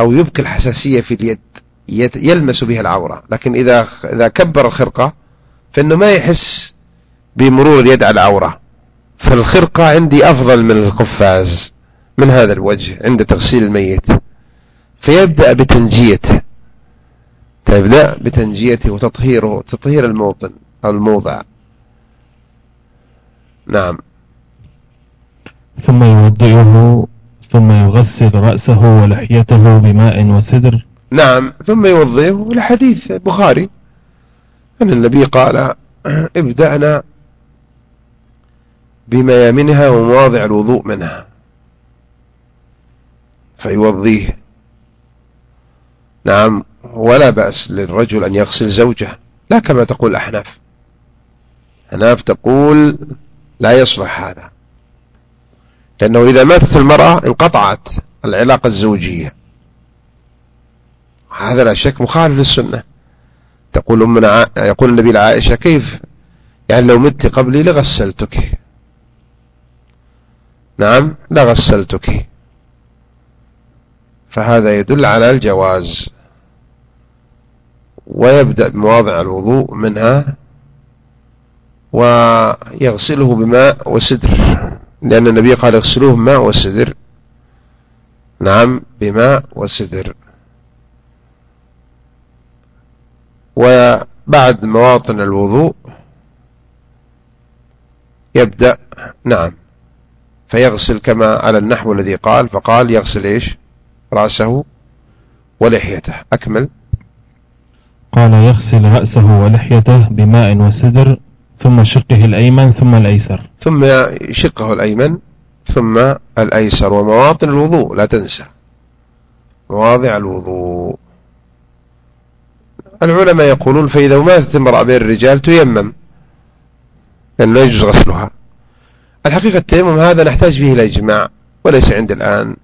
S1: أو يبقي الحساسية في اليد يلمس بها العورة. لكن إذا إذا كبر الخرقة فإنه ما يحس بمرور اليد على العورة. فالخرقة عندي أفضل من القفاز من هذا الوجه عند تغسيل الميت. فيبدأ بتنجيته. تبدأ بتنجيته وتطهيره تطهير الموطن أو الموضع. نعم.
S2: ثم يوضئه ثم يغسل رأسه ولحيته بماء وسدر.
S1: نعم ثم يوضئه لحديث بخاري. أن النبي قال ابدأنا بميامنها ومواضع الوضوء منها. فيوضيه. نعم ولا بأس للرجل أن يغسل زوجه لا كما تقول الأحناف. أحناف تقول لا يصلح هذا. لأنه إذا ماتت المرأة انقطعت العلاقة الزوجية. هذا لا شك مخالف للسنة. تقول أمنا يقول النبي لعائشة كيف؟ يعني لو مت قبلي لغسلتك. نعم لغسلتك. فهذا يدل على الجواز. ويبدأ بمواضع الوضوء منها ويغسله بماء وسدر. لأن النبي قال اغسلوه بماء وسدر نعم بماء وسدر وبعد مواطن الوضوء يبدأ نعم فيغسل كما على النحو الذي قال فقال يغسل إيش؟ رأسه ولحيته. أكمل.
S2: قال يغسل رأسه ولحيته بماء وسدر ثم شقه الأيمن ثم الأيسر.
S1: ثم شقه الأيمن ثم الأيسر. ومواطن الوضوء لا تنسى. مواضع الوضوء. العلماء يقولون فإذا ماتت امرأة بين الرجال تيمم. لأنه لا يجوز غسلها. الحقيقة التيمم هذا نحتاج فيه إلى إجماع وليس عند الآن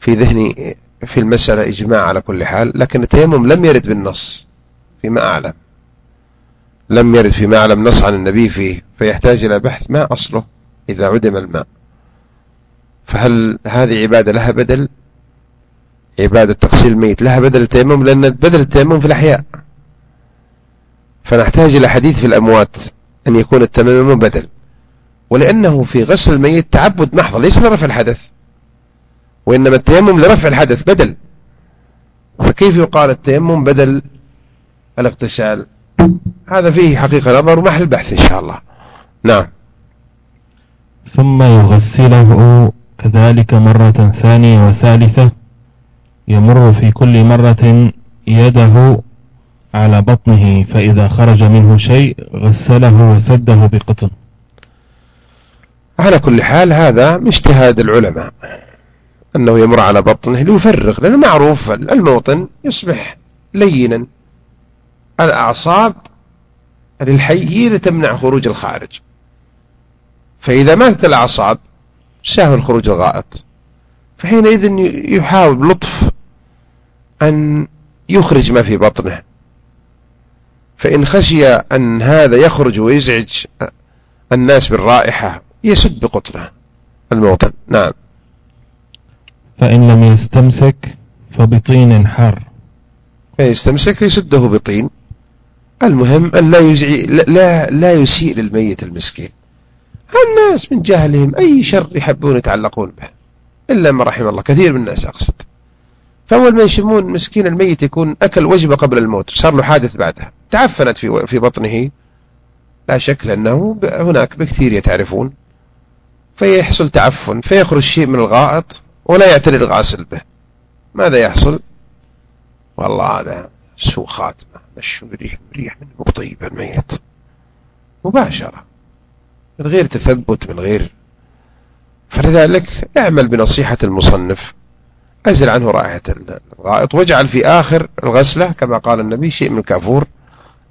S1: في ذهني في المسألة إجماع على كل حال لكن التيمم لم يرد بالنص فيما أعلم. لم يرد فيما أعلم نص عن النبي فيه فيحتاج إلى بحث ما أصله إذا عدم الماء. فهل هذه عبادة لها بدل؟ عبادة تغسيل الميت لها بدل التيمم؟ لأن بدل التيمم في الأحياء. فنحتاج إلى حديث في الأموات أن يكون التيمم بدل. ولأنه في غسل الميت تعبد محض ليس لرفع الحدث. وإنما التيمم لرفع الحدث بدل. فكيف يقال التيمم بدل الاغتسال؟ هذا فيه حقيقة نظر ومحل بحث إن شاء الله. نعم.
S2: ثم يغسله كذلك مرة ثانية وثالثة يمر في كل مرة يده على بطنه فإذا خرج منه شيء غسله وسده بقطن.
S1: على كل حال هذا من اجتهاد العلماء أنه يمر على بطنه ليفرغ لأنه معروف الموطن يصبح لينا. الأعصاب للحي هي اللي تمنع خروج الخارج. فإذا ماتت الأعصاب سهل خروج الغائط. فحينئذ يحاول بلطف أن يخرج ما في بطنه. فإن خشي أن هذا يخرج ويزعج الناس بالرائحة يسد بقطنه الموطن. نعم.
S2: فإن لم يستمسك فبطين حار.
S1: فيستمسك يسده بطين. المهم أن لا يزعي لا لا يسيء للميت المسكين. الناس من جهلهم أي شر يحبون يتعلقون به إلا ما رحم الله. كثير من الناس أقصد. فأول ما يشمون مسكين الميت يكون أكل وجبة قبل الموت صار له حادث بعدها. تعفنت في في بطنه. لا شك لأنه هناك بكتيريا تعرفون فيحصل تعفن فيخرج شيء من الغائط ولا يعتني الغاسل به. ماذا يحصل؟ والله هذا سوء خاتمة. مشوا ريح ريح من مطيب الميت مباشرة. من غير تثبت من غير. فلذلك اعمل بنصيحة المصنف. أزل عنه رائحة الغائط واجعل في آخر الغسلة كما قال النبي شيء من الكافور.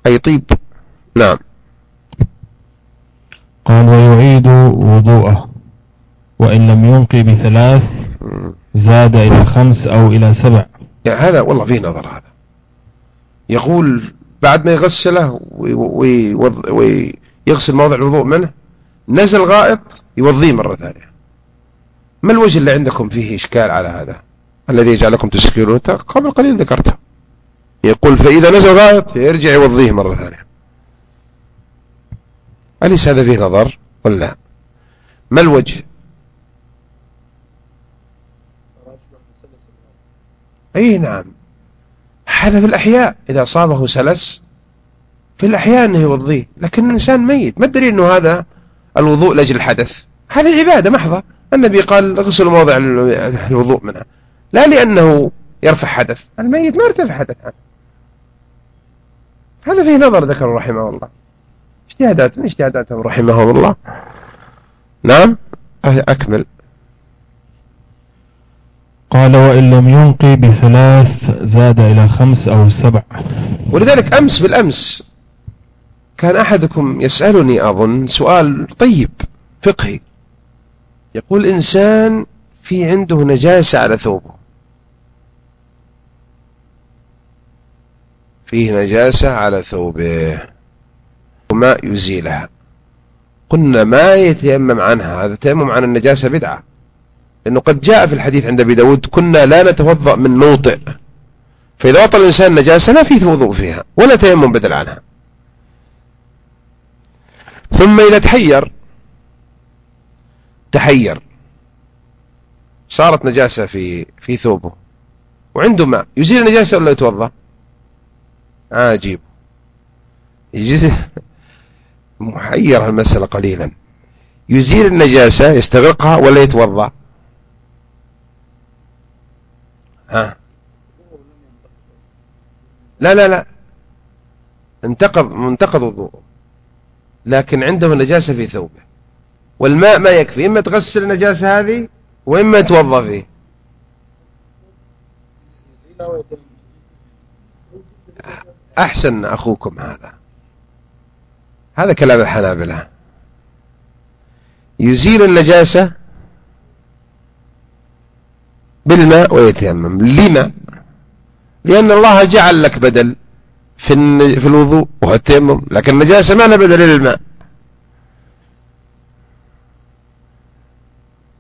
S1: أي طيب. نعم.
S2: قال ويعيد وضوءه. وإن لم ينقي بثلاث زاد إلى خمس أو إلى سبع.
S1: يعني هذا والله فيه نظر هذا. يقول بعد ما يغسله ويغسل موضع الوضوء منه نزل غائط يوضيه مرة ثانية. ما الوجه اللي عندكم فيه إشكال على هذا؟ الذي يجعلكم تسكرون قبل قليل ذكرته. يقول فإذا نزل غائط يرجع يوضيه مرة ثانية. أليس هذا فيه نظر ولا ما الوجه؟ أي نعم. هذا في الأحياء إذا أصابه سلس في الأحياء أنه يوضيه لكن الإنسان ميت ما الدليل أنه هذا الوضوء لأجل الحدث؟ هذه عبادة محضة. النبي قال اغسلوا موضع الوضوء منها. لا لأنه يرفع حدث. الميت ما يرتفع حدث عنه. هذا فيه نظر ذكر رحمه الله. اجتهادات من اجتهاداتهم رحمهم الله؟ نعم. أكمل.
S2: قال وإن لم ينقي بثلاث زاد إلى خمس أو سبع.
S1: ولذلك أمس بالأمس كان أحدكم يسألني أظن سؤال طيب فقهي. يقول إنسان في عنده نجاسة على ثوبه. فيه نجاسة على ثوبه وما يزيلها. قلنا ما يتيمم عنها؟ هذا تيمم عن النجاسة بدعة. لأنه قد جاء في الحديث عند أبي داود كنا لا نتوضأ من موطئ فإذا وطى الإنسان نجاسة لا فيه وضوء فيها ولا تيمم بدل عنها. ثم إذا تحير تحير. صارت نجاسة في في ثوبه. وعنده ماء. يزيل النجاسة ولا يتوضأ؟ عجيب يجزي محير المسألة قليلا. يزيل النجاسة يستغرقها ولا يتوضأ؟ ها. لا لا لا. انتقض منتقض وضوءه لكن عنده نجاسة في ثوبه. والماء ما يكفي. إما تغسل النجاسة هذه وإما توضى فيه. أحسن أخوكم هذا. هذا كلام الحنابلة. يزيل النجاسة بالماء ويتيمم. لما؟ لأن الله جعل لك بدل في في الوضوء وهو التيمم لكن النجاسة ما لها بدل للماء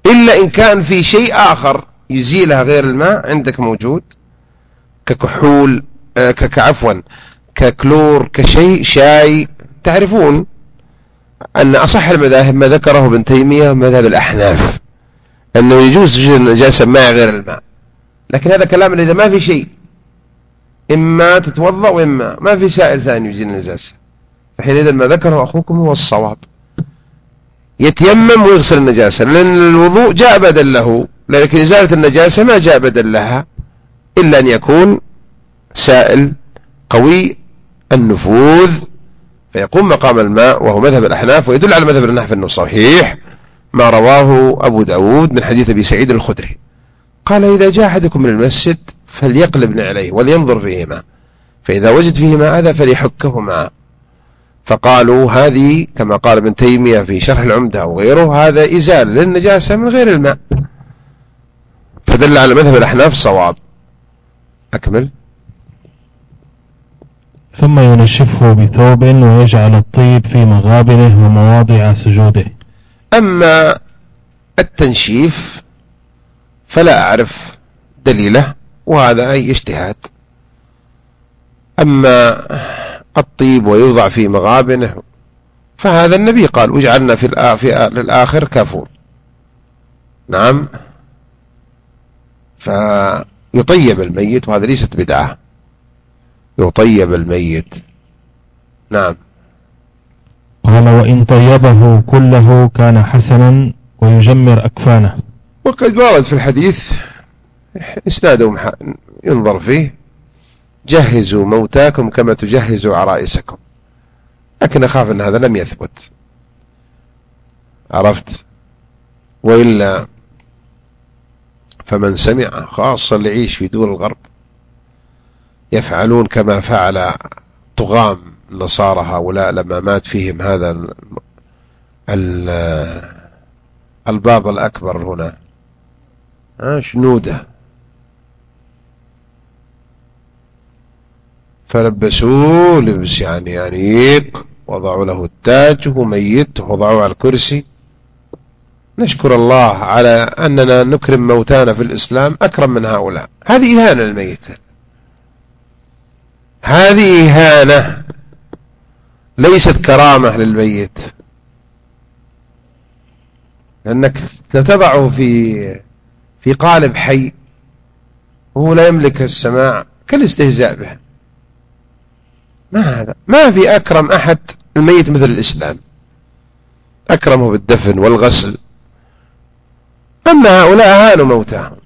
S1: إلا إن كان في شيء آخر يزيلها غير الماء عندك موجود ككحول آه، كعفوا ككلور كشيء شاي. تعرفون أن أصح المذاهب ما ذكره ابن تيمية مذهب الأحناف. أنه يجوز تجد النجاسة ماء غير الماء. لكن هذا كلام إذا ما في شيء إما تتوضأ وإما ما في سائل ثاني يجي النجاسة فحينئذ ما ذكره أخوكم هو الصواب. يتيمم ويغسل النجاسة لأن الوضوء جاء بدل له لكن إزالة النجاسة ما جاء بدل لها إلا أن يكون سائل قوي النفوذ فيقوم مقام الماء وهو مذهب الأحناف ويدل على مذهب الأحناف أنه صحيح. ما رواه أبو داود من حديث أبي سعيد الخدري. قال إذا جاء أحدكم من المسجد فليقلب عليه ولينظر فيهما. فإذا وجد فيهما أذى فليحكهما. فقالوا هذه كما قال ابن تيمية في شرح العمدة وغيره هذا إزال للنجاسة من غير الماء. فدل على مذهب الأحناف صواب. أكمل.
S2: ثم ينشفه بثوب ويجعل الطيب في مغابنه ومواضع سجوده.
S1: أما التنشيف فلا أعرف دليله وهذا أي اجتهاد. أما الطيب ويوضع في مغابنه فهذا النبي قال واجعلنا في الآخر كافور. نعم. فيطيب الميت وهذا ليست بدعة. يطيب الميت. نعم.
S2: قال وإن طيبه كله كان حسنا ويجمر أكفانه.
S1: وقد ورد في الحديث إسناده ينظر فيه. جهزوا موتاكم كما تجهزوا عرائسكم. لكن أخاف أن هذا لم يثبت. عرفت؟ وإلا فمن سمع خاصة اللي يعيش في دول الغرب يفعلون كما فعل طغام النصارى هؤلاء لما مات فيهم هذا الباب الأكبر هنا. شنودة. فلبسوه لبس يعني أنيق وضعوا له التاج وهو ميت وضعوه على الكرسي. نشكر الله على أننا نكرم موتانا في الإسلام أكرم من هؤلاء. هذه إهانة للميت هذه إهانة ليست كرامة للميت لأنك تضعه في في قالب حي وهو لا يملك السماع كالاستهزاء به ما هذا؟ ما في أكرم أحد الميت مثل الإسلام. أكرمه بالدفن والغسل. أما هؤلاء أهانوا موتاهم.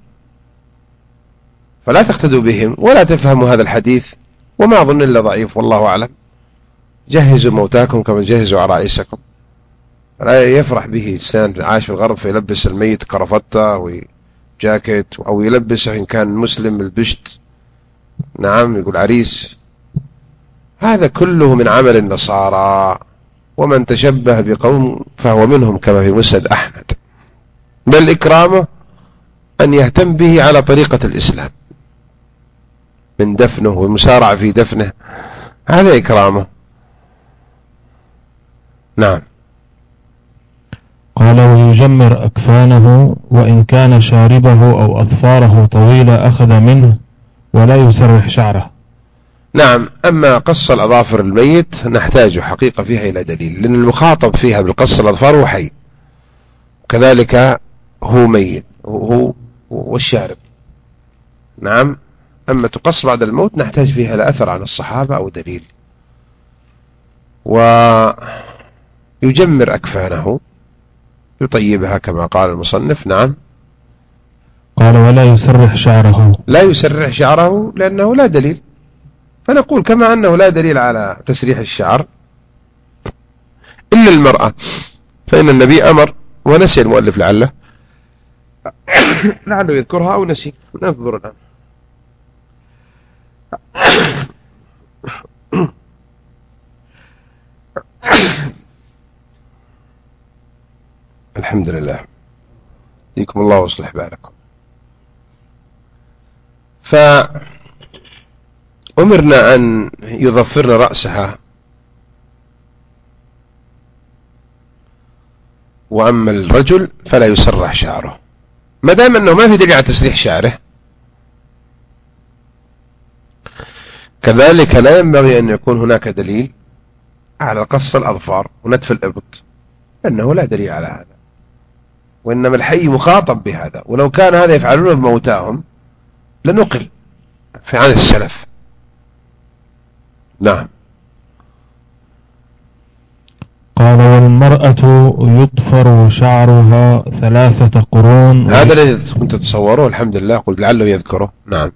S1: فلا تقتدوا بهم ولا تفهموا هذا الحديث وما أظن إلا ضعيف والله أعلم. جهزوا موتاكم كما جهزوا عرائسكم. لا يفرح به إنسان عاش في الغرب فيلبس الميت كرفتة وجاكيت أو يلبسه إن كان مسلم البشت. نعم يقول عريس هذا كله من عمل النصارى. ومن تشبه بقوم فهو منهم كما في مسند أحمد. بل إكرامه أن يهتم به على طريقة الإسلام. من دفنه والمسارعة في دفنه. هذا إكرامه. نعم.
S2: قال ويجمر أكفانه وإن كان شاربه أو أظفاره طويلة أخذ منه ولا يسرح شعره.
S1: نعم أما قص الأظافر الميت نحتاج حقيقة فيها إلى دليل لأن المخاطب فيها بالقص الأظفار هو حي. كذلك هو ميت هو والشارب. نعم أما تقص بعد الموت نحتاج فيها لأثر عن الصحابة أو دليل. ويجمر أكفانه يطيبها كما قال المصنف نعم.
S2: قال ولا يسرح شعره.
S1: لا يسرح شعره لأنه لا دليل. فنقول كما أنه لا دليل على تسريح الشعر. إلا المرأة فإن النبي أمر ونسي المؤلف لعله. لعله يذكرها أو نسي. ننظر الآن. الحمد لله. يديكم الله واصلح بالكم. فأمرنا أن يظفرن رأسها. وأما الرجل فلا يسرح شعره. ما دام أنه ما في دليل على تسريح شعره. كذلك لا ينبغي أن يكون هناك دليل على قص الأظفار ونتف الإبط. أنه لا دليل على هذا. وإنما الحي مخاطب بهذا. ولو كان هذا يفعلون بموتاهم لنقل في عن السلف. نعم.
S2: قال والمرأة يضفر شعرها ثلاثة قرون.
S1: هذا الذي كنت تتصوره الحمد لله قلت لعله يذكره. نعم.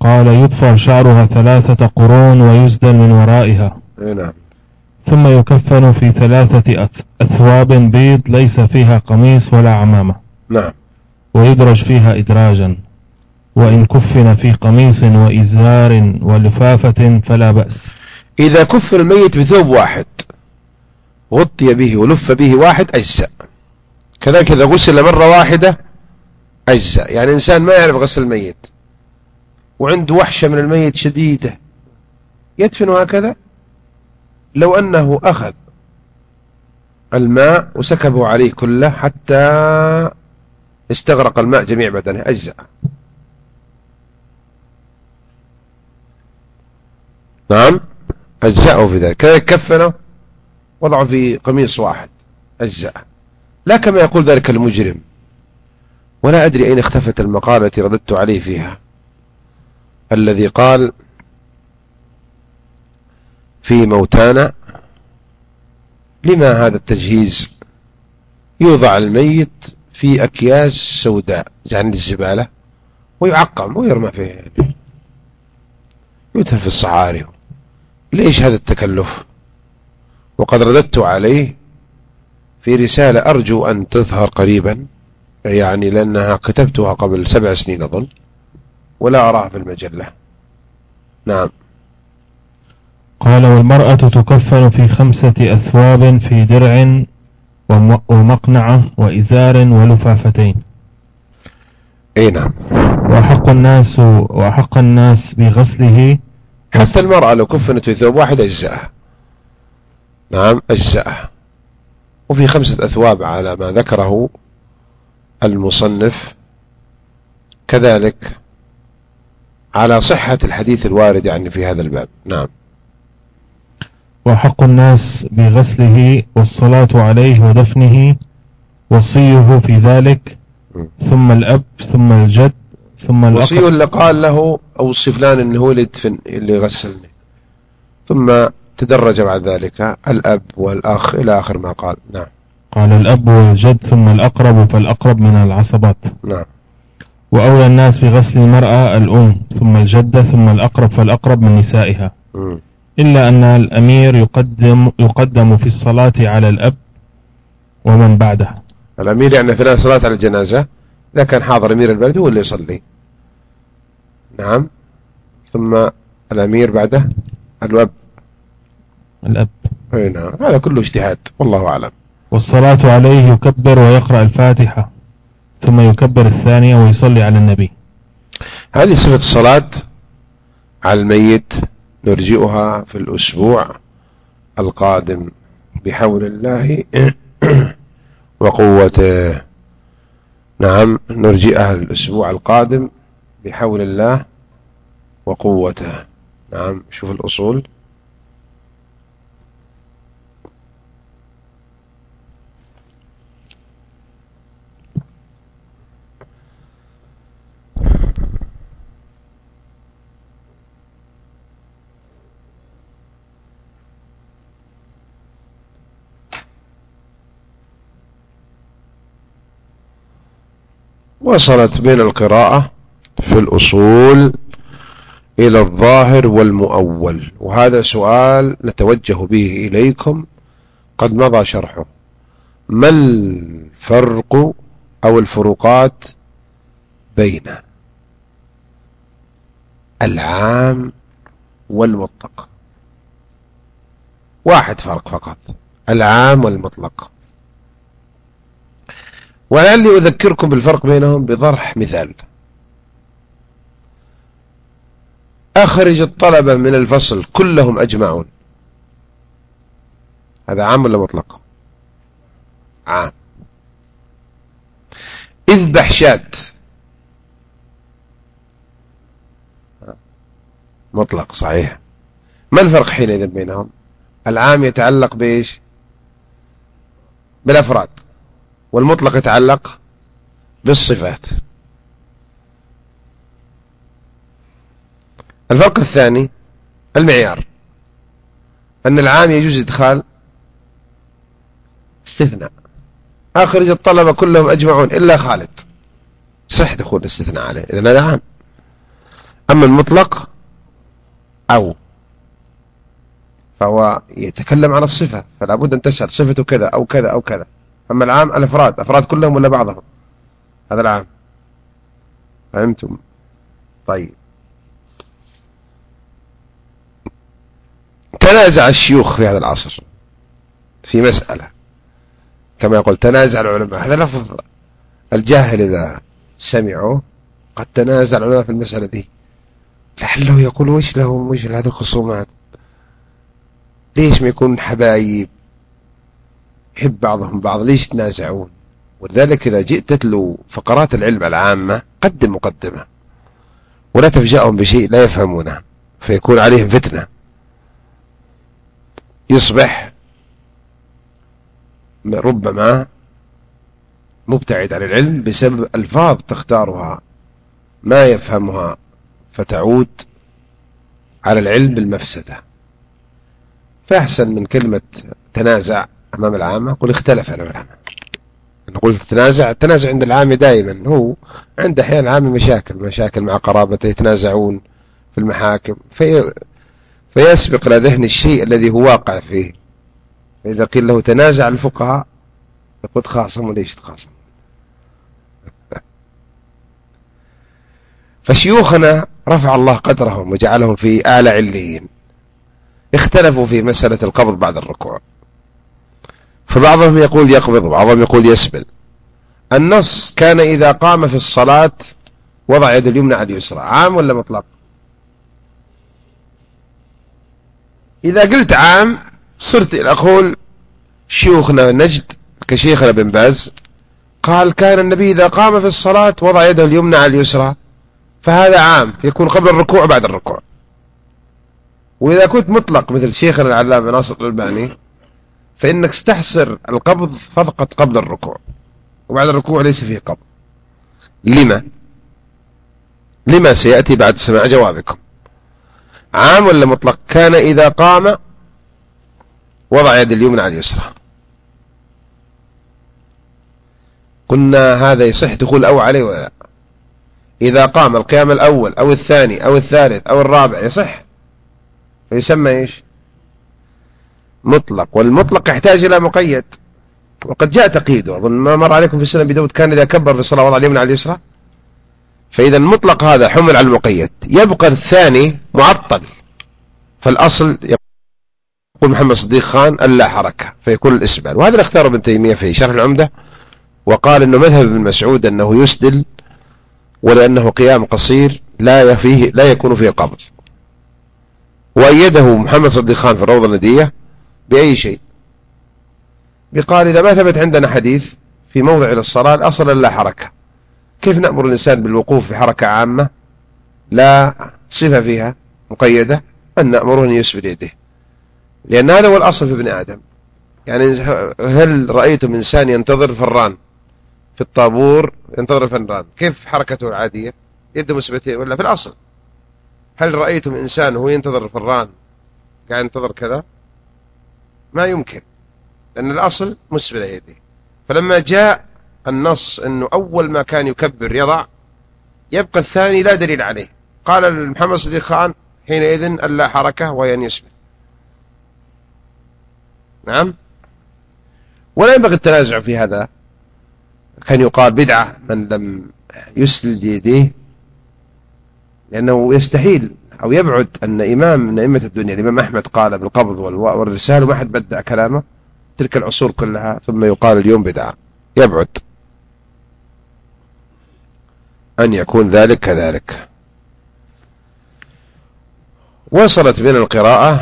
S2: قال يضفر شعرها ثلاثة قرون ويسدل من ورائها.
S1: نعم.
S2: ثم يكفن في ثلاثة أثواب بيض ليس فيها قميص ولا عمامة.
S1: نعم.
S2: ويدرج فيها إدراجا. وإن كفن في قميص وإزار ولفافة فلا بأس.
S1: إذا كفن الميت بثوب واحد غطي به ولف به واحد أجزاء. كذلك إذا غسل مرة واحدة أجزاء. يعني إنسان ما يعرف غسل الميت. وعنده وحشة من الميت شديدة. يدفن هكذا؟ لو أنه أخذ الماء وسكبه عليه كله حتى استغرق الماء جميع بدنه أجزاء. نعم؟ أجزاءه في ذلك. كذلك كفنه وضعه في قميص واحد. أجزاء. لا كما يقول ذلك المجرم. ولا أدري أين اختفت المقالة التي رددت عليه فيها. الذي قال في موتانا. لما هذا التجهيز يوضع الميت في أكياس سوداء يعني الزبالة ويعقم ويرمى فيه يدفن في الصعاري ليش هذا التكلف؟ وقد رددت عليه في رسالة أرجو أن تظهر قريبا يعني لأنها كتبتها قبل سبع سنين أظن ولا أراها في المجلة. نعم.
S2: قال والمرأة تكفن في خمسة أثواب في درع ومقنعة وإزار ولفافتين.
S1: إي نعم.
S2: وأحق الناس وأحق الناس بغسله.
S1: حتى المرأة لو كفنت في ثوب واحد أجزاءها نعم أجزاءها وفي خمسة أثواب على ما ذكره المصنف. كذلك على صحة الحديث الوارد يعني في هذا الباب. نعم.
S2: وحق الناس بغسله والصلاة عليه ودفنه وصيه في ذلك ثم الأب ثم الجد ثم
S1: الأقل وصيه اللي قال له أوصي فلان إنه هو اللي يدفن اللي غسلني ثم تدرج بعد ذلك الأب والأخ إلى آخر ما قال. نعم.
S2: قال الأب والجد ثم الأقرب فالأقرب من العصبات.
S1: نعم.
S2: وأولى الناس بغسل المرأة الأم ثم الجدة ثم الأقرب فالأقرب من نسائها. م. إلا أن الأمير يقدم, يقدم في الصلاة على الأب ومن بعده.
S1: الأمير يعني ثلاث صلاة على الجنازة إذا كان حاضر أمير البلد هو اللي يصلي. نعم. ثم الأمير بعده الأب.
S2: الأب.
S1: أي نعم. هذا كله اجتهاد والله أعلم.
S2: والصلاة عليه يكبر ويقرأ الفاتحة ثم يكبر الثانية ويصلي على النبي.
S1: هذه صفة الصلاة على الميت نرجئها في الأسبوع القادم بحول الله وقوته نعم نرجئها الأسبوع القادم بحول الله وقوته. نعم شوف الأصول. وصلت بين القراءة في الأصول إلى الظاهر والمؤول. وهذا سؤال نتوجه به إليكم. قد مضى شرحه ما الفرق أو الفروقات بين العام والمطلق؟ واحد فرق فقط العام والمطلق. ولعلي أذكركم بالفرق بينهم بضرح مثال. أخرج الطلبة من الفصل كلهم أجمعون. هذا عام ولا مطلق؟ عام. اذبح شات مطلق صحيح. ما الفرق حينئذ بينهم؟ العام يتعلق بإيش؟ بالأفراد. والمطلق يتعلق بالصفات. الفرق الثاني المعيار أن العام يجوز إدخال استثناء. أخرج الطلبة كلهم أجمعون إلا خالد. صح دخول الاستثناء عليه إذن هذا عام. أما المطلق أو فهو يتكلم عن الصفة فلا بد أن تسأل صفته كذا أو كذا أو كذا. أما العام الأفراد أفراد كلهم ولا بعضهم؟ هذا العام. فهمتم؟ طيب. تنازع الشيوخ في هذا العصر في مسألة كما يقول تنازع العلماء. هذا لفظ الجاهل إذا سمعوا قد تنازع العلماء في المسألة دي. لعله يقول وش لهم وش هذه الخصومات؟ ليش ما يكون حبايب؟ يحب بعضهم بعض ليش تنازعون؟ ولذلك إذا جئت تتلو فقرات العلم العامة قدم مقدمة. ولا تفجأهم بشيء لا يفهمونه فيكون عليهم فتنة. يصبح ربما مبتعد عن العلم بسبب ألفاظ تختارها ما يفهمها فتعود على العلم بالمفسدة فأحسن من كلمة تنازع أمام العامة قل اختلف أمام العامة. نقول تنازع التنازع عند العامة دائما. هو عند أحيان العامة مشاكل مشاكل مع قرابته يتنازعون في المحاكم. في فيسبق إلى ذهن الشيء الذي هو واقع فيه. فإذا قيل له تنازع الفقهاء يقول تخاصم ليش تخاصم؟ فشيوخنا رفع الله قدرهم وجعلهم في أعلى عليين. اختلفوا في مسألة القبض بعد الركوع. فبعضهم يقول يقبض وبعضهم يقول يسبل. النص كان إذا قام في الصلاة وضع يد اليمنى على اليسرى. عام ولا مطلق؟ إذا قلت عام صرت أقول شيوخنا نجد كشيخنا بن باز قال كان النبي إذا قام في الصلاة وضع يده اليمنى على اليسرى فهذا عام يكون قبل الركوع وبعد الركوع. وإذا كنت مطلق مثل شيخنا العلامة ناصر الألباني فإنك استحصر القبض فقط قبل الركوع. وبعد الركوع ليس فيه قبض. لما؟ لما سيأتي بعد سماع جوابكم. عام ولا مطلق؟ كان إذا قام وضع يد اليمنى على اليسرى. قلنا هذا يصح دخول أو عليه ولا لا؟ إذا قام القيام الأول أو الثاني أو الثالث أو الرابع يصح؟ فيسمى إيش؟ مطلق والمطلق يحتاج إلى مقيد. وقد جاء تقييده أظن ما مر عليكم في السنة بدود كان إذا كبر في الصلاة وضع اليمنى على اليسرى. فإذا المطلق هذا حمل على المقيد. يبقى الثاني معطل. فالأصل يقول محمد صديق خان ألا حركة فيكون الإسبال. وهذا اللي اختاره ابن تيمية في شرح العمدة. وقال أنه مذهب ابن مسعود أنه يسدل ولأنه قيام قصير لا فيه لا يكون فيه قبض. وأيده محمد صديق خان في الروضة الندية. بأي شيء. بقال إذا ما ثبت عندنا حديث في موضع للصلاة الأصل لا حركة. كيف نأمر الإنسان بالوقوف في حركة عامة؟ لا صفة فيها مقيدة أن نأمره أن يسبل يده. لأن هذا هو الأصل في ابن آدم. يعني هل رأيتم إنسان ينتظر فران في الطابور؟ ينتظر الفنران كيف حركته العادية؟ يده مسبتين ولا في الأصل؟ هل رأيتم إنسان وهو ينتظر الفران قاعد ينتظر كذا؟ ما يمكن لأن الأصل مسبلة يده فلما جاء النص أنه أول ما كان يكبر يضع يبقى الثاني لا دليل عليه. قال محمد صديق خان حينئذ ألا حركة وهي أن يسبل. نعم؟ ولا ينبغي التنازع في هذا. كان يقال بدعة من لم يسل يديه لأنه يستحيل أو يبعد أن إمام من أئمة الدنيا الإمام أحمد قال بالقبض والرسالة وما حد بدع كلامه تلك العصور كلها ثم يقال اليوم بدعة. يبعد. أن يكون ذلك كذلك. وصلت بنا القراءة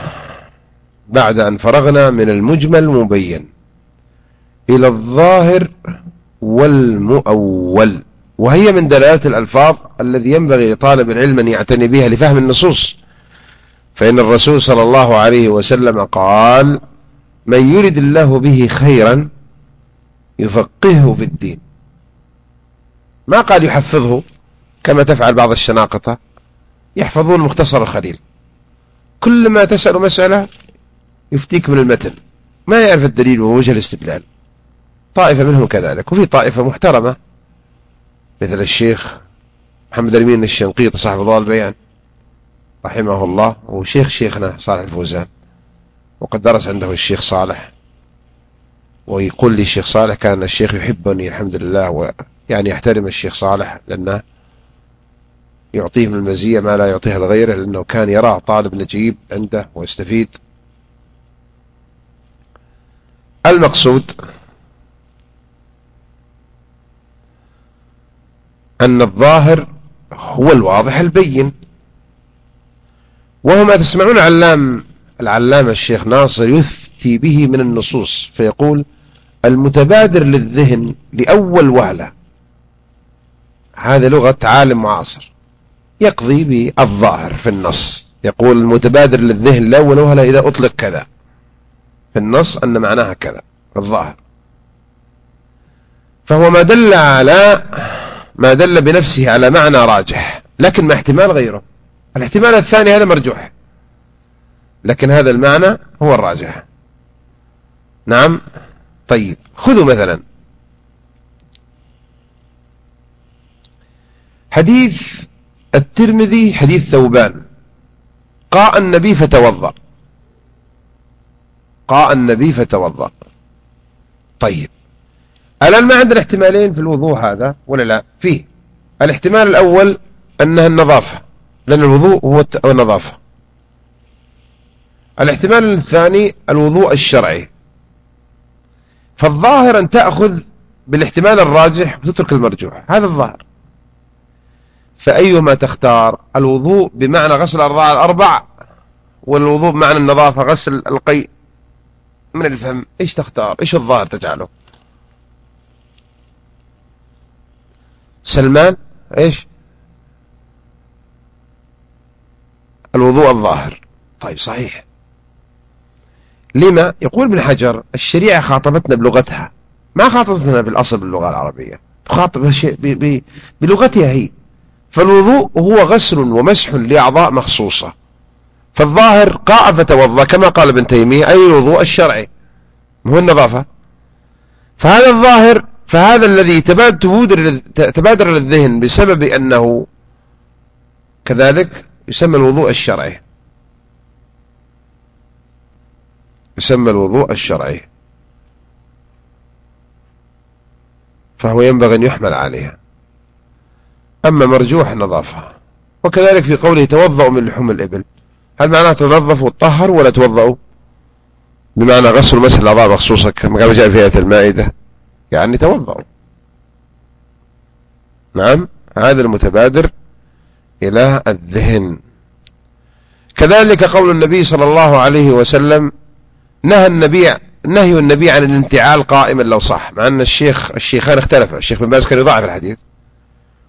S1: بعد أن فرغنا من المجمل المبين إلى الظاهر والمؤول. وهي من دلالات الألفاظ الذي ينبغي لطالب العلم أن يعتني بها لفهم النصوص. فإن الرسول صلى الله عليه وسلم قال من يرد الله به خيرا يفقهه في الدين ما قال يحفظه كما تفعل بعض الشناقطة؟ يحفظون مختصر الخليل. كل ما تسأل مسألة يفتيك من المتن. ما يعرف الدليل ووجه الاستدلال. طائفة منهم كذلك. وفي طائفة محترمة مثل الشيخ محمد الأمين الشنقيط صاحب ضال البيان رحمه الله وشيخ شيخنا صالح الفوزان وقد درس عنده الشيخ صالح ويقول لي الشيخ صالح كان الشيخ يحبني الحمد لله ويعني يحترم الشيخ صالح لأنه يعطيه من المزية ما لا يعطيها لغيره لأنه كان يراه طالب نجيب عنده ويستفيد. المقصود أن الظاهر هو الواضح البين. وهو ما تسمعون علام العلام الشيخ ناصر يفتي به من النصوص فيقول المتبادر للذهن لأول وهلة. هذا لغة عالم معاصر يقضي بالظاهر في النص. يقول المتبادر للذهن لأول وهلة إذا أطلق كذا. في النص أن معناها كذا الظاهر. فهو ما دل على ما دل بنفسه على معنى راجح لكن مع احتمال غيره. الاحتمال الثاني هذا مرجوح. لكن هذا المعنى هو الراجح. نعم؟ طيب خذوا مثلا. حديث الترمذي حديث ثوبان. قاء النبي فتوضأ. قاء النبي فتوضأ. طيب. الآن ما عندنا احتمالين في الوضوء هذا ولا لا؟ فيه. الاحتمال الأول أنها النظافة لأن الوضوء هو النظافة. الاحتمال الثاني الوضوء الشرعي. فالظاهر أن تأخذ بالاحتمال الراجح وتترك المرجوح. هذا الظاهر. فأيهما تختار؟ الوضوء بمعنى غسل الأرضاء الأربع والوضوء بمعنى النظافة غسل القيء من الفم إيش تختار؟ إيش الظاهر تجعله؟ سلمان إيش؟ الوضوء الظاهر. طيب صحيح. لما؟ يقول ابن حجر الشريعة خاطبتنا بلغتها. ما خاطبتنا بالأصل باللغة العربية تخاطب بلغتها هي. فالوضوء هو غسل ومسح لأعضاء مخصوصة. فالظاهر قاء فتوضى كما قال ابن تيمية أي الوضوء الشرعي. هو النظافة؟ فهذا الظاهر فهذا الذي تبادر, للذهن بسبب أنه كذلك يسمى الوضوء الشرعي. يسمى الوضوء الشرعي. فهو ينبغي أن يحمل عليها. أما مرجوح النظافة وكذلك في قوله توضأوا من لحوم الإبل. هل معناه تنظفوا وتطهروا ولا توضأوا بمعنى غسل مسح الأعضاء مخصوصة كما جاء في آية المائدة. يعني توضأوا. نعم هذا المتبادر إلى الذهن. كذلك قول النبي صلى الله عليه وسلم نهى النبي نهي النبي عن الانتعال قائما لو صح مع أن الشيخ الشيخان اختلفا الشيخ بن باز كان يضاعف الحديث.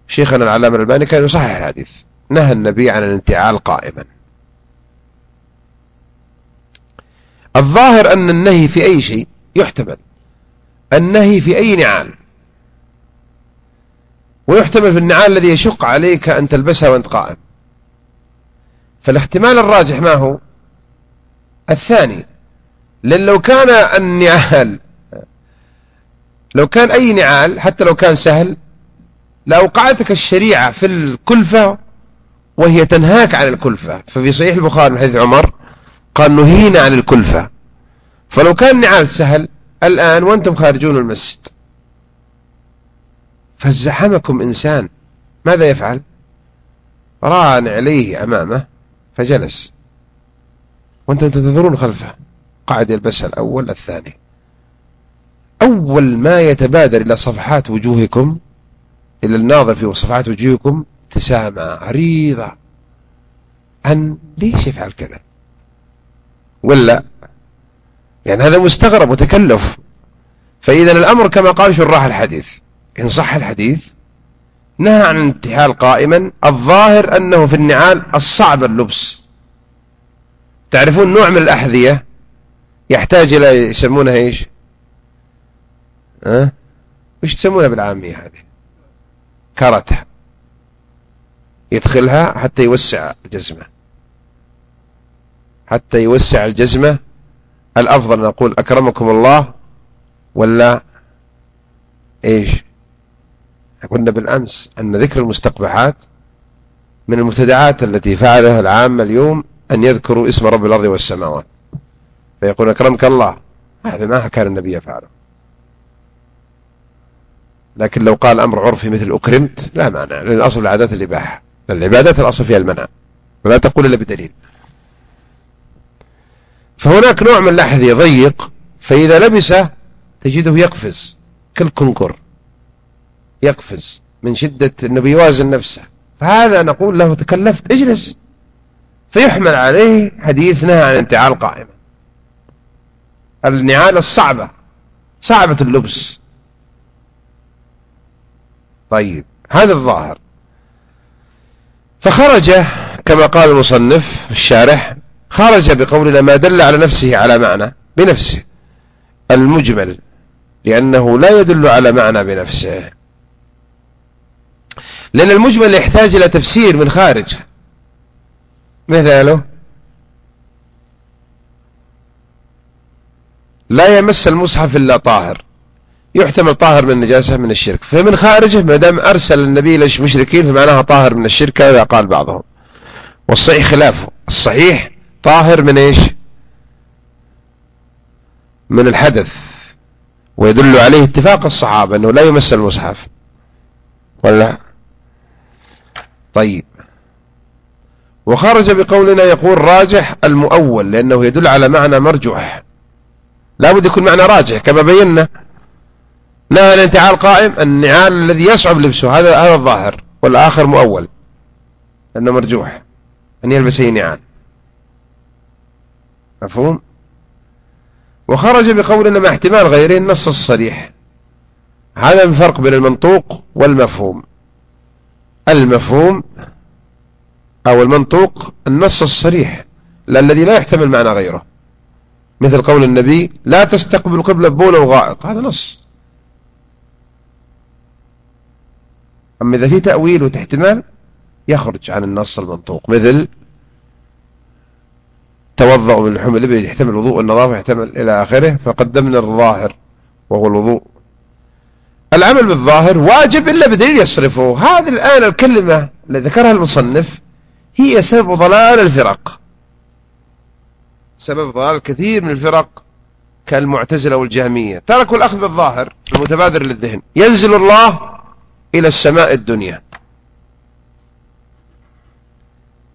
S1: شيخنا العلامة الألباني كان يصحح الحديث. نهى النبي عن الانتعال قائما. الظاهر أن النهي في أي شيء يحتمل. النهي في أي نعال ويحتمل في النعال الذي يشق عليك أن تلبسها وأنت قائم. فالاحتمال الراجح ما هو؟ الثاني لأن لو كان النعال لو كان أي نعال حتى لو كان سهل لأوقعتك الشريعة في الكلفة وهي تنهاك عن الكلفة. ففي صحيح البخاري من حديث عمر قال نهينا عن الكلفة. فلو كان نعال سهل الآن وأنتم خارجون المسجد. فازحمكم إنسان. ماذا يفعل؟ ران عليه أمامه فجلس. وأنتم تنتظرون خلفه. قاعد يلبسها الأول الثاني. أول ما يتبادر إلى صفحات وجوهكم إلى الناظر في صفحات وجوهكم ابتسامة عريضة أن ليش يفعل كذا؟ ولا يعني هذا مستغرب وتكلف. فإذا الأمر كما قال شراح الحديث إن صح الحديث نهى عن الانتحال قائما الظاهر أنه في النعال الصعب اللبس. تعرفون نوع من الأحذية يحتاج إلى يسمونها إيش؟ أه؟ وش تسمونها بالعامية هذه؟ كرتة يدخلها حتى يوسع الجزمة حتى يوسع الجزمة الأفضل نقول أكرمكم الله ولا إيش؟ قلنا بالأمس أن ذكر المستقبحات من المبتدعات التي فعلها العامة اليوم أن يذكروا اسم رب الأرض والسماوات. فيقول أكرمك الله. هذا ما كان النبي يفعله. لكن لو قال أمر عرفي مثل أكرمت لا مانع لأن الأصل العادات الإباحة. العبادات الأصل فيها المنع. ولا تقول إلا بدليل. فهناك نوع من الأحذية ضيق فإذا لبسه تجده يقفز كالكنكر. يقفز من شدة أنه بيوازن نفسه. فهذا نقول له تكلفت اجلس. فيحمل عليه حديثنا عن انتعال قائمة. النعال الصعبة صعبة اللبس. طيب هذا الظاهر. فخرج كما قال المصنف الشارح خرج بقولنا ما دل على نفسه على معنى بنفسه المجمل لأنه لا يدل على معنى بنفسه. لأن المجمل يحتاج إلى تفسير من خارج. مثاله لا يمس المصحف إلا طاهر. يحتمل طاهر من النجاسة من الشرك. فمن خارجه ما دام أرسل النبي للمشركين فمعناها طاهر من الشرك كذا قال بعضهم. والصحيح خلافه. الصحيح طاهر من إيش؟ من الحدث. ويدل عليه اتفاق الصحابة إنه لا يمس المصحف. ولا طيب. وخرج بقولنا يقول راجح المؤول لأنه يدل على معنى مرجوح. لا بد يكون معنى راجح كما بينا. نهى الانتعال قائم النعال الذي يصعب لبسه هذا هذا الظاهر والآخر مؤول أنه مرجوح. أن يلبس أي نعال. مفهوم؟ وخرج بقولنا مع احتمال غيره النص الصريح. هذا الفرق بين المنطوق والمفهوم. المفهوم أو المنطوق النص الصريح الذي لا يحتمل معنى غيره. مثل قول النبي لا تستقبل قبل بول وغائط هذا نص. أما إذا في تأويل وتحتمال يخرج عن النص المنطوق. مثل توضأ من لحوم الإبل يحتمل الوضوء والنظافة يحتمل إلى آخره فقدمنا الظاهر وهو الوضوء. العمل بالظاهر واجب إلا بدليل يصرفه. هذه الآن الكلمة التي ذكرها المصنف هي سبب ضلال الفرق. سبب ضلال كثير من الفرق كالمعتزلة والجهمية. تركوا الأخذ بالظاهر المتبادر للذهن. ينزل الله إلى السماء الدنيا.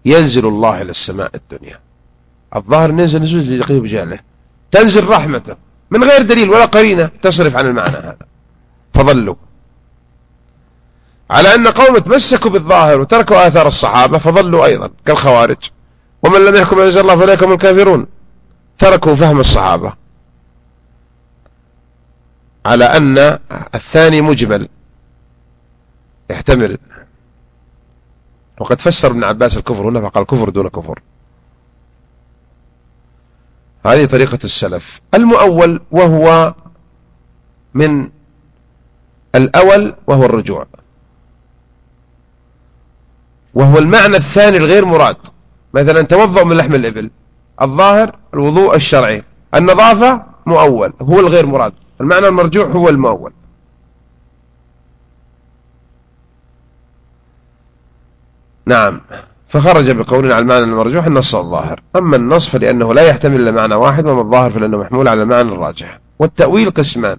S1: ينزل الله إلى السماء الدنيا. الظاهر ننزل نزول لقيه بجاله تنزل رحمته. من غير دليل ولا قرينة تصرف عن المعنى هذا. فظلوا على أن قوم تمسكوا بالظاهر وتركوا آثار الصحابة فظلوا أيضا كالخوارج. ومن لم يحكم أنزل الله فليكم الكافرون. تركوا فهم الصحابة. على أن الثاني مجمل. يحتمل وقد فسر ابن عباس الكفر هنا فقال كفر دون كفر. هذه طريقة السلف. المؤول وهو من الأول وهو الرجوع. وهو المعنى الثاني الغير مراد. مثلا توضأ من لحم الإبل. الظاهر الوضوء الشرعي. النظافة مؤول هو الغير مراد. المعنى المرجوع هو المؤول. نعم. فخرج بقولنا على المعنى المرجوح النص الظاهر. أما النص فلأنه لا يحتمل إلا معنى واحد وما الظاهر فلأنه محمول على المعنى الراجح. والتأويل قسمان.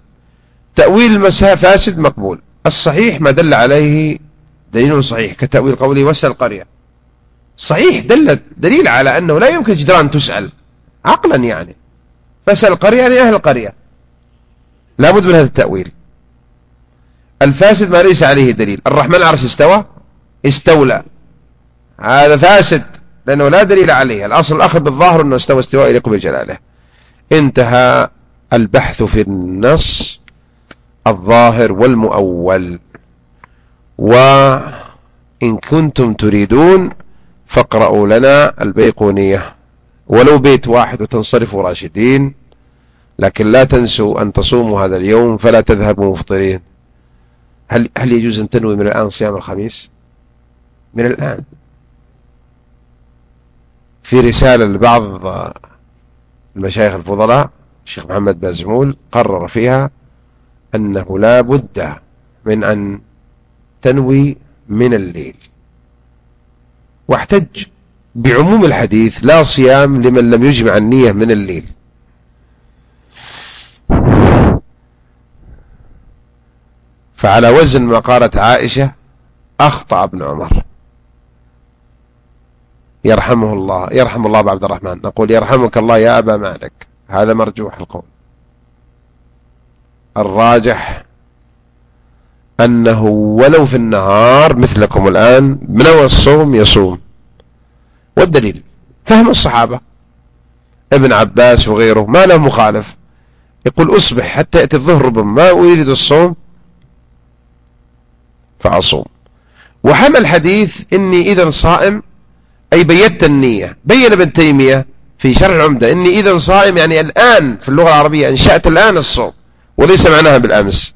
S1: تأويل المساء فاسد مقبول. الصحيح ما دل عليه دليل صحيح كتأويل قوله وسأل القرية صحيح دل دليل على أنه لا يمكن جدران تسأل. عقلا يعني. فسأل القرية يعني أهل القرية لا بد من هذا التأويل. الفاسد ما ليس عليه دليل. الرحمن العرش استوى؟ استولى. هذا فاسد لأنه لا دليل عليه. الأصل الأخذ بالظاهر أنه استوى استواء يليق بجلاله انتهى البحث في النص الظاهر والمؤول. وإن كنتم تريدون فاقرأوا لنا البيقونية. ولو بيت واحد وتنصرفوا راشدين لكن لا تنسوا أن تصوموا هذا اليوم فلا تذهبوا مفطرين. هل, هل يجوز أن تنوي من الآن صيام الخميس؟ من الآن. في رسالة لبعض المشايخ الفضلاء الشيخ محمد بازمول قرر فيها أنه لا بد من أن تنوي من الليل. واحتج بعموم الحديث لا صيام لمن لم يجمع النية من الليل. فعلى وزن ما قالت عائشة أخطأ ابن عمر. يرحمه الله. يرحم الله عبد الرحمن. نقول يرحمك الله يا أبا مالك. هذا مرجوح القول. الراجح أنه ولو في النهار مثلكم الآن بنوى الصوم يصوم. والدليل؟ فهم الصحابة. ابن عباس وغيره ما له مخالف. يقول أصبح حتى يأتي الظهر ربما ما أريد الصوم فأصوم. وحمل حديث إني إذا صائم أي بيت النية. بين ابن تيمية في شرح العمدة إني إذا صائم يعني الآن في اللغة العربية أنشأت الآن الصوم. وليس معناها بالأمس.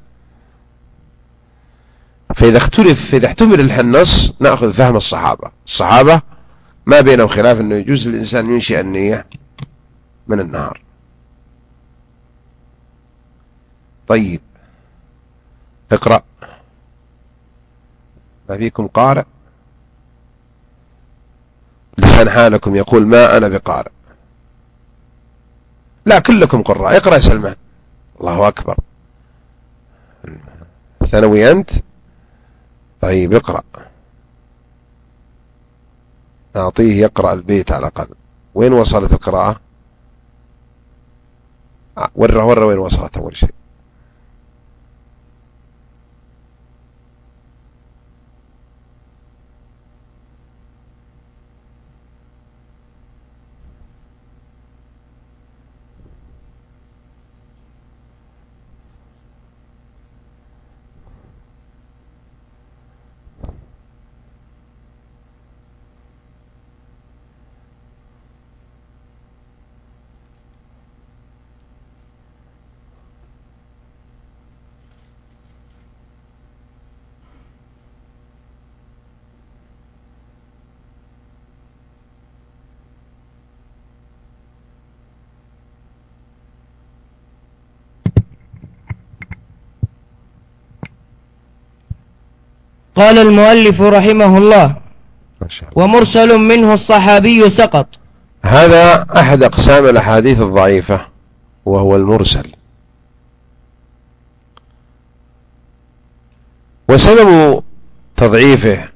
S1: فإذا اختلف إذا احتمل النص نأخذ فهم الصحابة. الصحابة ما بينهم خلاف أنه يجوز للإنسان ينشئ النية من النهار. طيب. اقرأ. ما فيكم قارئ؟ لسان حالكم يقول ما أنا بقارئ. لا كلكم قراء. اقرأ يا سلمان. الله أكبر. ثانوي أنت؟ طيب اقرأ. أعطيه يقرأ البيت على الأقل. وين وصلت القراءة؟ ورى ورى وين وصلت أول شيء؟
S3: قال المؤلف رحمه الله ومرسل منه الصحابي سقط.
S1: هذا أحد أقسام الأحاديث الضعيفة وهو المرسل. وسبب تضعيفه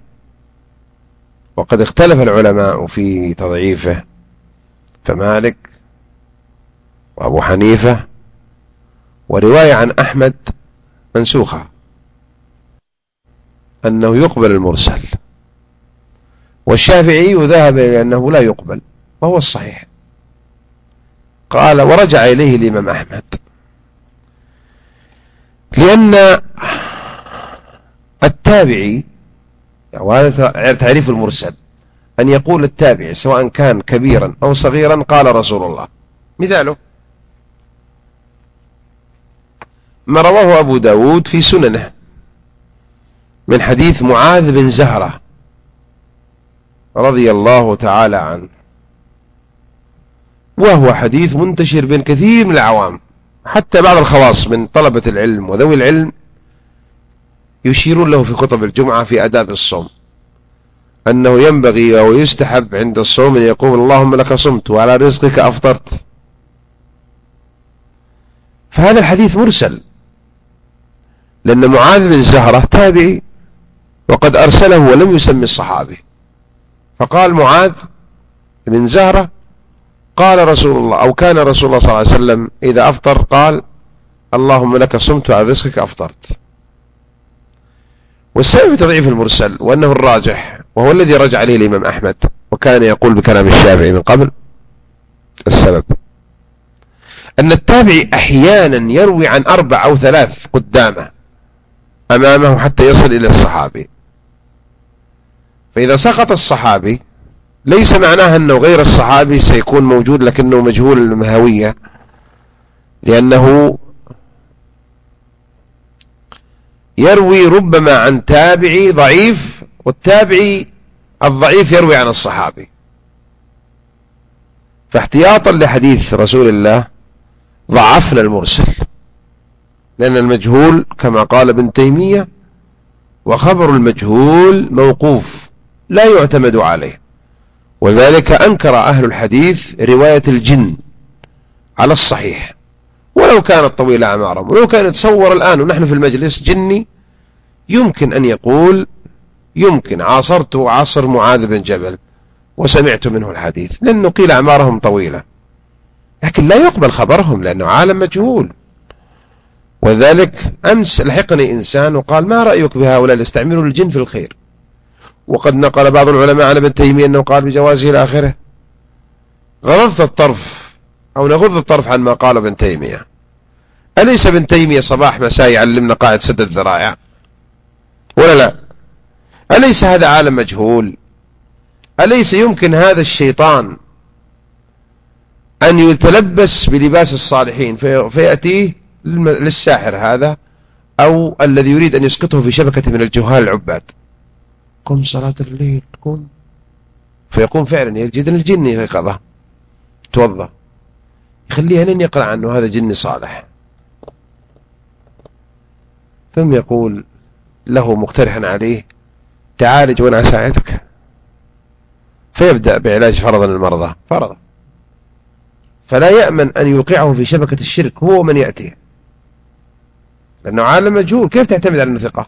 S1: وقد اختلف العلماء في تضعيفه فمالك وأبو حنيفة ورواية عن أحمد منسوخة. أنه يقبل المرسل. والشافعي ذهب إلى أنه لا يقبل وهو الصحيح. قال ورجع إليه الإمام أحمد. لأن التابعي وهذا تعريف المرسل أن يقول التابعي سواء كان كبيرا أو صغيرا قال رسول الله. مثاله. ما رواه أبو داود في سننه. من حديث معاذ بن زهرة رضي الله تعالى عنه. وهو حديث منتشر بين كثير من العوام. حتى بعض الخواص من طلبة العلم وذوي العلم يشيرون له في خطب الجمعة في أداب الصوم. أنه ينبغي أو يستحب عند الصوم أن يقول اللهم لك صمت وعلى رزقك أفطرت. فهذا الحديث مرسل. لأن معاذ بن زهرة تابعي وقد أرسله ولم يسمي الصحابي. فقال معاذ بن زهرة قال رسول الله أو كان رسول الله صلى الله عليه وسلم إذا أفطر قال اللهم لك صمت على رزقك أفطرت. والسبب في تضعيف المرسل وأنه الراجح وهو الذي رجع عليه الإمام أحمد وكان يقول بكلام الشافعي من قبل السبب. أن التابعي أحيانا يروي عن أربع أو ثلاث قدامة أمامه حتى يصل إلى الصحابي. فإذا سقط الصحابي ليس معناها أنه غير الصحابي سيكون موجود لكنه مجهول المهوية لأنه يروي ربما عن تابعي ضعيف والتابعي الضعيف يروي عن الصحابي. فاحتياطا لحديث رسول الله ضعفنا المرسل لأن المجهول كما قال ابن تيمية وخبر المجهول موقوف. لا يعتمد عليه. وذلك أنكر أهل الحديث رواية الجن على الصحيح. ولو كانت طويلة أعمارهم ولو كان يتصور الآن ونحن في المجلس جني يمكن أن يقول يمكن عاصرت عصر معاذ بن جبل وسمعت منه الحديث لأنه قيل أعمارهم طويلة. لكن لا يقبل خبرهم لأنه عالم مجهول. وذلك أمس لحقني إنسان وقال ما رأيك بهؤلاء اللي يستعملون الجن في الخير؟ وقد نقل بعض العلماء عن ابن تيمية أنه قال بجوازه إلى آخره. الطرف أو نغض الطرف عن ما قال ابن تيمية. أليس ابن تيمية صباح مساء يعلمنا قاعدة سد الذرائع؟ ولا لا؟ أليس هذا عالم مجهول؟ أليس يمكن هذا الشيطان أن يتلبس بلباس الصالحين فيأتيه للساحر هذا أو الذي يريد أن يسقطه في شبكة من الجهال العباد؟ قم صلاة الليل قم. فيقوم فعلا يجد الجن يقظه توضى يخليه لن يقرأ عنه هذا جن صالح. ثم يقول له مقترحا عليه تعالج وأنا اساعدك فيبدأ بعلاج فرضا المرضى فرضا. فلا يأمن أن يوقعه في شبكة الشرك هو من يأتيه لأنه عالم مجهول كيف تعتمد على الثقة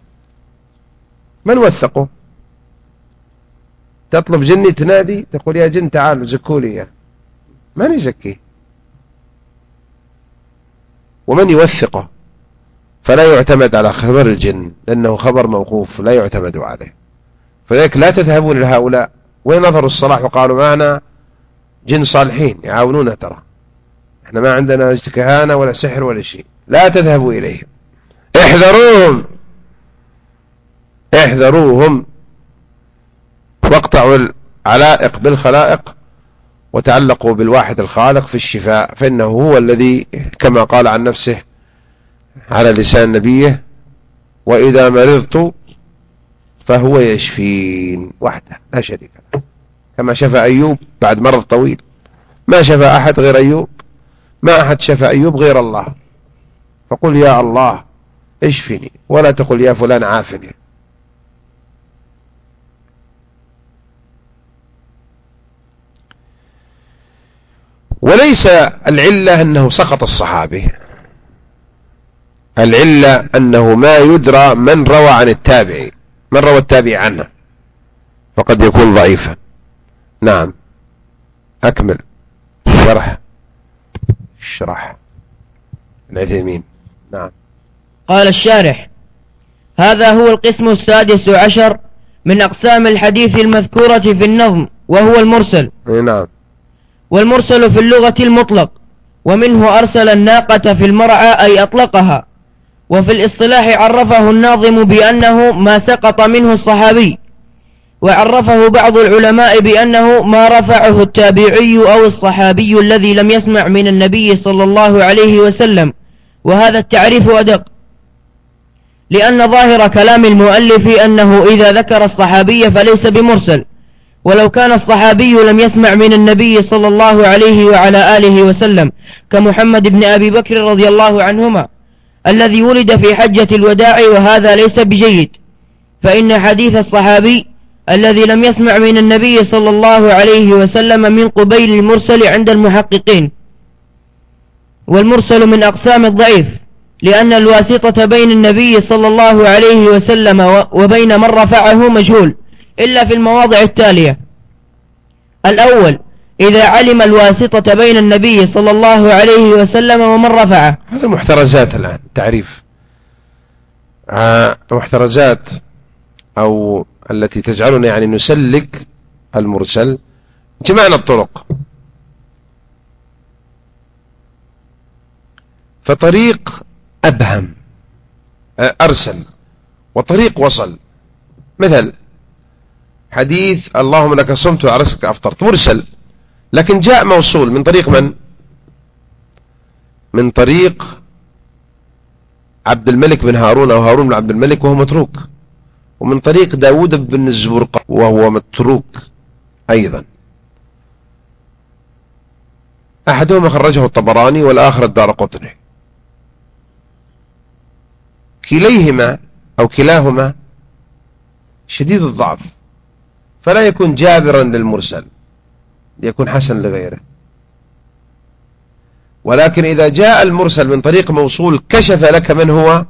S1: من وثقه؟ تطلب جني تنادي تقول يا جن تعالوا زكوا لي ما نزكيه ومن يوثقه؟ فلا يعتمد على خبر الجن لأنه خبر موقوف لا يعتمد عليه. فذلك لا تذهبون لهؤلاء وين نظروا الصلاح وقالوا معنا جن صالحين يعاونونا ترى. إحنا ما عندنا كهانة ولا سحر ولا شيء. لا تذهبوا إليهم. احذروهم. احذروهم. واقطعوا العلائق بالخلائق وتعلقوا بالواحد الخالق في الشفاء فإنه هو الذي كما قال عن نفسه على لسان نبيه وإذا مرضت فهو يشفين وحده لا شريك له. كما شفى أيوب بعد مرض طويل. ما شفى أحد غير أيوب؟ ما أحد شفى أيوب غير الله. فقل يا الله اشفني ولا تقل يا فلان عافني. وليس العلة أنه سقط الصحابي العلة أنه ما يدرى من روى عن التابعي من روى التابعي عنه. فقد يكون ضعيفا. نعم. أكمل. شرح. شرح. العثيمين. نعم.
S3: قال الشارح هذا هو القسم السادس عشر من أقسام الحديث المذكورة في النظم وهو المرسل.
S1: نعم.
S3: والمرسل في اللغة المطلق ومنه أرسل الناقة في المرعى أي أطلقها. وفي الاصطلاح عرفه الناظم بأنه ما سقط منه الصحابي. وعرفه بعض العلماء بأنه ما رفعه التابعي أو الصحابي الذي لم يسمع من النبي صلى الله عليه وسلم. وهذا التعريف أدق لأن ظاهر كلام المؤلف أنه إذا ذكر الصحابي فليس بمرسل. ولو كان الصحابي لم يسمع من النبي صلى الله عليه وعلى آله وسلم كمحمد بن أبي بكر رضي الله عنهما الذي ولد في حجة الوداع وهذا ليس بجيد. فإن حديث الصحابي الذي لم يسمع من النبي صلى الله عليه وسلم من قبيل المرسل عند المحققين. والمرسل من أقسام الضعيف لأن الواسطة بين النبي صلى الله عليه وسلم وبين من رفعه مجهول. إلا في المواضع التالية. الأول إذا علم الواسطة بين النبي صلى الله عليه وسلم ومن رفعه.
S1: هذا محترزات الآن تعريف. آه محترزات أو التي تجعلنا يعني نسلك المرسل جمعنا الطرق. فطريق أبهم آه، أرسل وطريق وصل. مثل حديث اللهم لك صمت وعرسك أفطرت. مرسل. لكن جاء موصول. من طريق من؟ من طريق عبد الملك بن هارون أو هارون بن عبد الملك وهو متروك. ومن طريق داود بن الزبرق وهو متروك أيضا. أحدهما خرجه الطبراني والآخر الدار قطني. كليهما أو كلاهما شديد الضعف. فلا يكون جابرا للمرسل ليكون حسن لغيره. ولكن إذا جاء المرسل من طريق موصول كشف لك من هو؟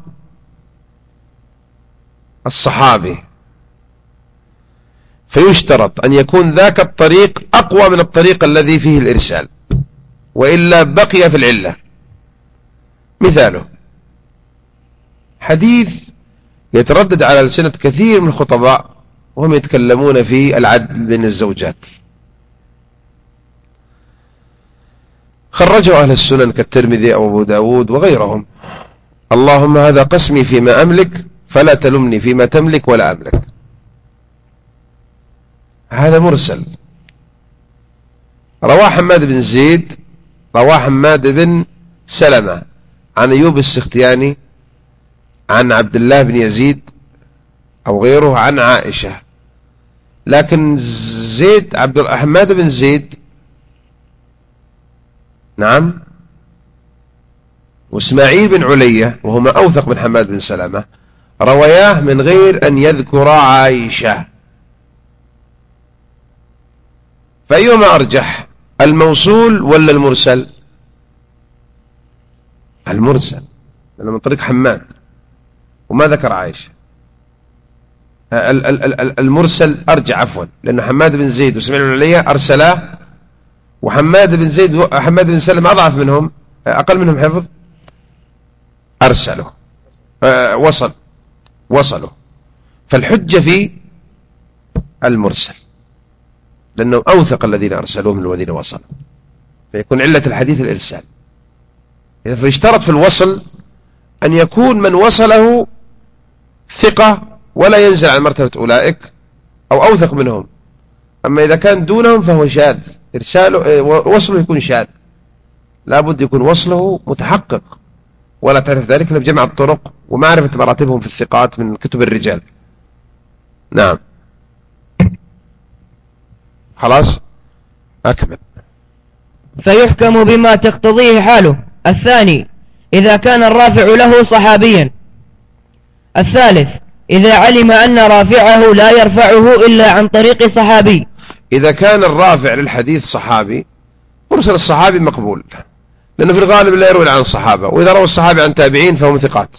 S1: الصحابي. فيشترط أن يكون ذاك الطريق أقوى من الطريق الذي فيه الإرسال وإلا بقي في العلة. مثاله. حديث يتردد على لسنة كثير من الخطباء وهم يتكلمون في العدل بين الزوجات. خرجه أهل السنن كالترمذي أو أبو داود وغيرهم. اللهم هذا قسمي فيما أملك فلا تلمني فيما تملك ولا أملك. هذا مرسل. رواه حماد بن زيد رواه حماد بن سلمة عن أيوب السختياني عن عبد الله بن يزيد أو غيره عن عائشة. لكن زيد عبد حماد بن زيد نعم وإسماعيل بن علية وهما أوثق من حماد بن سلمة رواياه من غير أن يذكر عائشة. فأيهما أرجح الموصول ولا المرسل؟ المرسل لأنه من طريق حماد. وما ذكر عائشة؟ المرسل أرجع عفوا لأن حماد بن زيد وسمعنا بن عليا أرسلاه وحماد بن زيد وحماد بن سلم أضعف منهم أقل منهم حفظ؟ أرسلوا. أه وصل وصلوا. فالحجة في المرسل لأنه أوثق الذين أرسلوه من الذين وصلوا. فيكون علة الحديث الإرسال. فيشترط في الوصل أن يكون من وصله ثقة ولا ينزل عن مرتبة أولئك أو أوثق منهم. أما إذا كان دونهم فهو شاذ. إرساله إيه، وصله يكون شاذ. لابد يكون وصله متحقق. ولا تعرف ذلك إلا بجمع الطرق ومعرفة مراتبهم في الثقات من كتب الرجال. نعم. خلاص؟ أكمل.
S3: فيحكم بما تقتضيه حاله. الثاني إذا كان الرافع له صحابيا. الثالث إذا علم أن رافعه لا يرفعه إلا عن طريق صحابي.
S1: إذا كان الرافع للحديث صحابي مرسل الصحابي مقبول. لأنه في الغالب لا يروي عن الصحابة وإذا روى الصحابي عن تابعين فهم ثقات.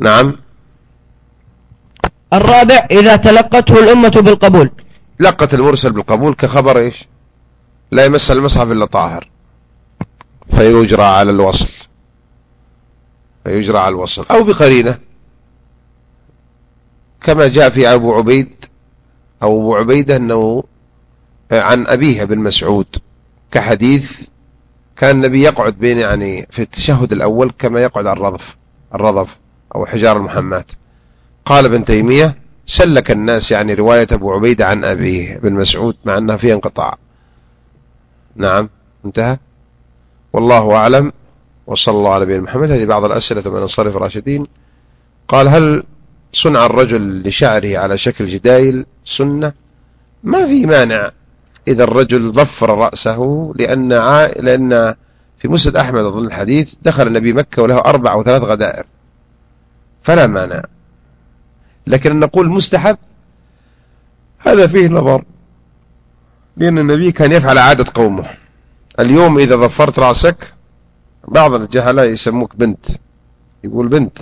S1: نعم.
S3: الرابع إذا تلقته الأمة بالقبول.
S1: لقت المرسل بالقبول كخبر إيش؟ لا يمس المصحف إلا طاهر. فيجرى على الوصل. فيجرى على الوصل. أو بقرينة. كما جاء في أبو عبيد أو أبو عبيدة أنه عن أبيه بن مسعود كحديث كان النبي يقعد بين يعني في التشهد الأول كما يقعد على الرضف الرضف أو حجار المحمات. قال ابن تيمية سلك الناس يعني رواية أبو عبيدة عن أبيه بن مسعود مع أنها فيها انقطاع. نعم انتهى. والله أعلم. وصلى الله على نبينا محمد. هذه بعض الأسئلة ثم ننصرف راشدين. قال هل صنع الرجل لشعره على شكل جدايل سنة ما في مانع إذا الرجل ظفر رأسه لأن, ع... لأن في مسند أحمد أظن الحديث دخل النبي مكة وله أربع وثلاث غدائر. فلا مانع. لكن نقول مستحب هذا فيه نظر. لأن النبي كان يفعل عادة قومه. اليوم إذا ظفرت رأسك بعض الجهلاء يسموك بنت. يقول بنت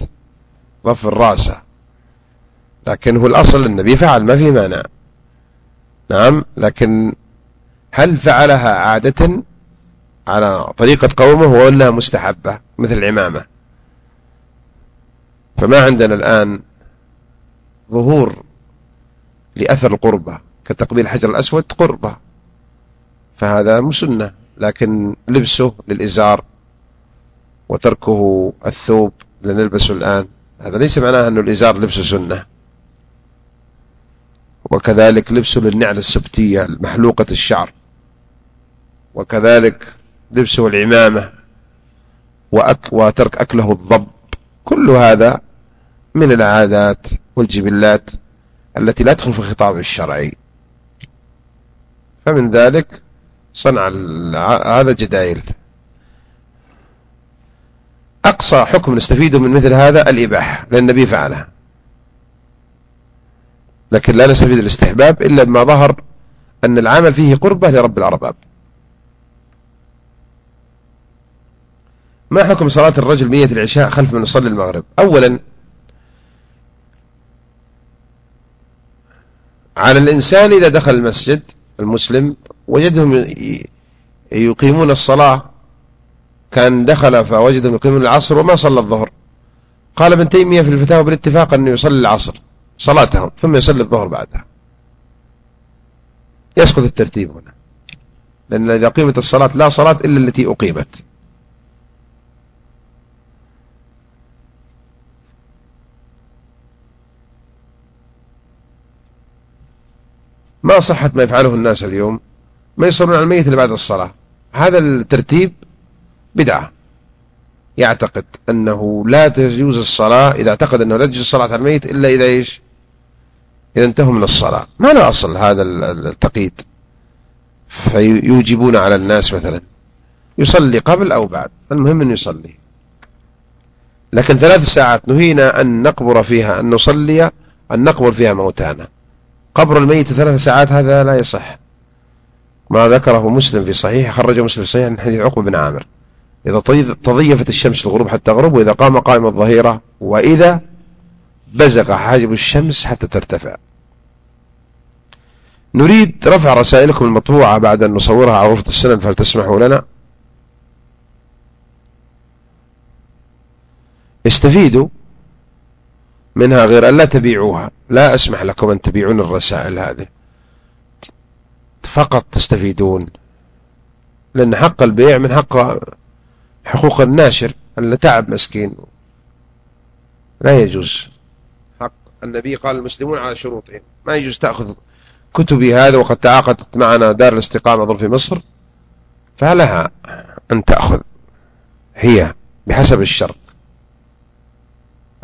S1: ظفر رأسه. لكن هو الأصل النبي فعل ما في مانع. نعم لكن هل فعلها عادة على طريقة قومه؟ وأنها مستحبة مثل العمامة. فما عندنا الآن ظهور لأثر القربة كتقبيل الحجر الأسود قربة. فهذا مسنة لكن لبسه للإزار وتركه الثوب لنلبسه الآن. هذا ليس معناه أن الإزار لبسه سنة. وكذلك لبسه للنعل السبتية المحلوقة الشعر. وكذلك لبسه العمامة وأك وترك أكله الضب. كل هذا من العادات والجبلات التي لا تدخل في الخطاب الشرعي. فمن ذلك صنع هذا جدايل أقصى حكم نستفيده من مثل هذا الإباحة لأن النبي فعلها. لكن لا نستفيد الاستحباب إلا بما ظهر أن العمل فيه قربة لرب الأرباب ما حكم صلاة الرجل بنية العشاء خلف من يصلي المغرب؟ أولا على الإنسان إذا دخل المسجد المسلم وجدهم يقيمون الصلاة كان دخل فوجدهم يقيمون العصر وما صلى الظهر. قال ابن تيمية في الفتاوى بالاتفاق أنه يصلي العصر. صلاتهم ثم يصلي الظهر بعدها. يسقط الترتيب هنا. لأن إذا قيمت الصلاة لا صلاة إلا التي أقيمت. ما صحت ما يفعله الناس اليوم؟ ما يصلون على الميت اللي بعد الصلاة. هذا الترتيب بدعة. يعتقد أنه لا تجوز الصلاة إذا اعتقد أنه لا تجوز الصلاة على الميت إلا إذا إيش؟ إذا انتهوا من الصلاة. ما له أصل هذا التقييد. فيوجبون على الناس مثلا. يصلي قبل أو بعد. المهم أن يصلي. لكن ثلاث ساعات نهينا أن نقبر فيها أن نصلي أن نقبر فيها موتانا. قبر الميت ثلاث ساعات هذا لا يصح. ما ذكره مسلم في صحيح خرج مسلم في صحيح من حديث عقبة بن عامر. إذا تضيفت الشمس الغروب حتى تغرب وإذا قام قائم الظهيرة وإذا بزغ حاجب الشمس حتى ترتفع. نريد رفع رسائلكم المطبوعة بعد أن نصورها على غرفة السنن فلتسمحوا لنا. استفيدوا منها غير أن لا تبيعوها. لا أسمح لكم أن تبيعون الرسائل هذه. فقط تستفيدون. لأن حق البيع من حق حقوق الناشر. اللي تعب مسكين. لا يجوز. النبي قال المسلمون على شروطهم. ما يجوز تأخذ كتبي هذا وقد تعاقدت معنا دار الاستقامة ظل في مصر فلها أن تأخذ هي بحسب الشرط.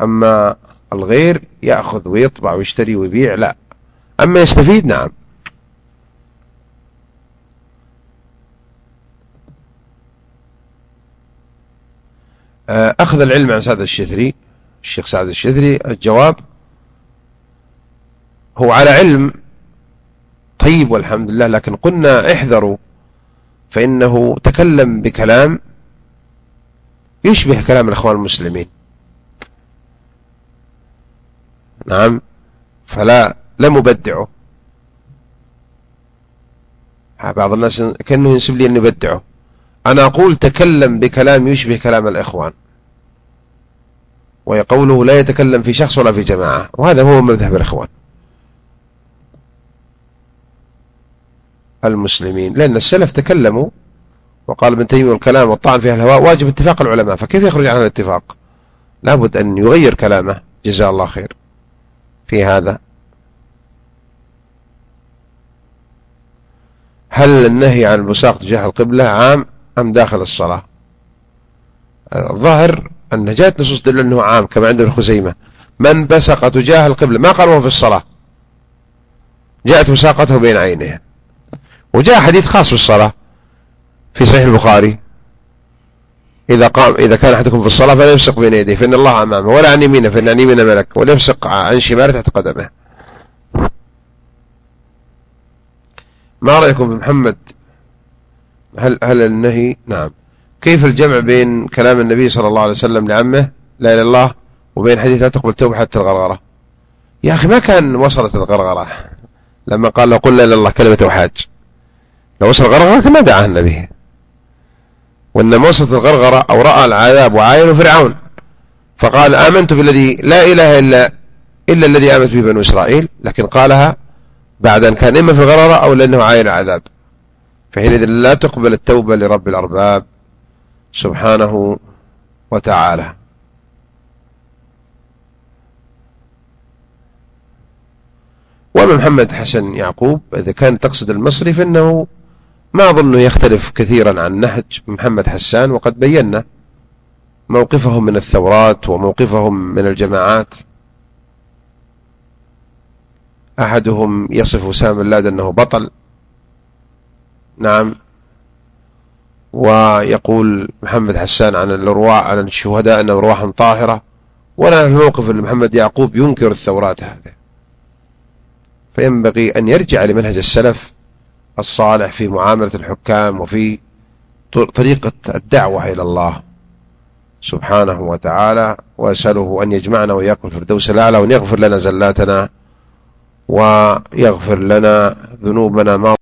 S1: أما الغير يأخذ ويطبع ويشتري ويبيع لا. أما يستفيد نعم. آه، أخذ العلم عن سعد الشثري الشيخ سعد الشثري الجواب هو على علم. طيب والحمد لله لكن قلنا احذروا فإنه تكلم بكلام يشبه كلام الأخوان المسلمين. نعم فلا لم أبدعه بعض الناس كأنه ينسب لي أن أبدعه. أنا أقول تكلم بكلام يشبه كلام الإخوان. ويقوله لا يتكلم في شخص ولا في جماعة. وهذا هو مذهب الإخوان. المسلمين. لأن السلف تكلموا وقال ابن تيمية الكلام والطعن فيها الهواء واجب اتفاق العلماء فكيف يخرج عن الاتفاق؟ لابد أن يغير كلامه. جزاه الله خير. في هذا. هل النهي عن البساق تجاه القبلة عام أم داخل الصلاة؟ الظاهر أن جاءت نصوص تدل أنه عام كما عند الخزيمة من بسق تجاه القبلة ما قال في الصلاة؟ جاءت مساقته بين عينيه وجاء حديث خاص بالصلاة في صحيح البخاري. إذا قام إذا كان أحدكم في الصلاة فلا يفسق بين يديه فإن الله أمامه ولا عن يمينه فإن عن يمينه ملك ولا عن شماله تحت قدمه. ما رأيكم بمحمد هل هل النهي؟ نعم. كيف الجمع بين كلام النبي صلى الله عليه وسلم لعمه لا إلا الله وبين حديث لا تقبل توبة حتى الغرغرة؟ يا أخي ما كان وصلت الغرغرة لما قال له قل لا إلا الله كلمة وحاج. لو وصل الغرغرة ما دعاه النبي. وإنما وصلت الغرغرة أو رأى العذاب وعاين فرعون فقال آمنت بالذي لا إله إلا إلا الذي آمنت به بنو إسرائيل لكن قالها بعد أن كان إما في الغرغرة أو لأنه عاين العذاب. فحينئذ لا تقبل التوبة لرب الأرباب سبحانه وتعالى. وأما محمد حسن يعقوب إذا كان تقصد المصري فإنه ما أظن يختلف كثيرا عن نهج محمد حسان وقد بينا موقفهم من الثورات وموقفهم من الجماعات. أحدهم يصف سام اللاد أنه بطل. نعم. ويقول محمد حسان عن الأرواح عن الشهداء أن أرواحهم طاهرة. ولا الموقف أن محمد يعقوب ينكر الثورات هذه. فينبغي أن يرجع لمنهج السلف الصالح في معاملة الحكام وفي طريقة الدعوة إلى الله سبحانه وتعالى. وأسأله أن يجمعنا وإياكم الفردوس الأعلى وأن يغفر لنا زلاتنا ويغفر لنا ذنوبنا ما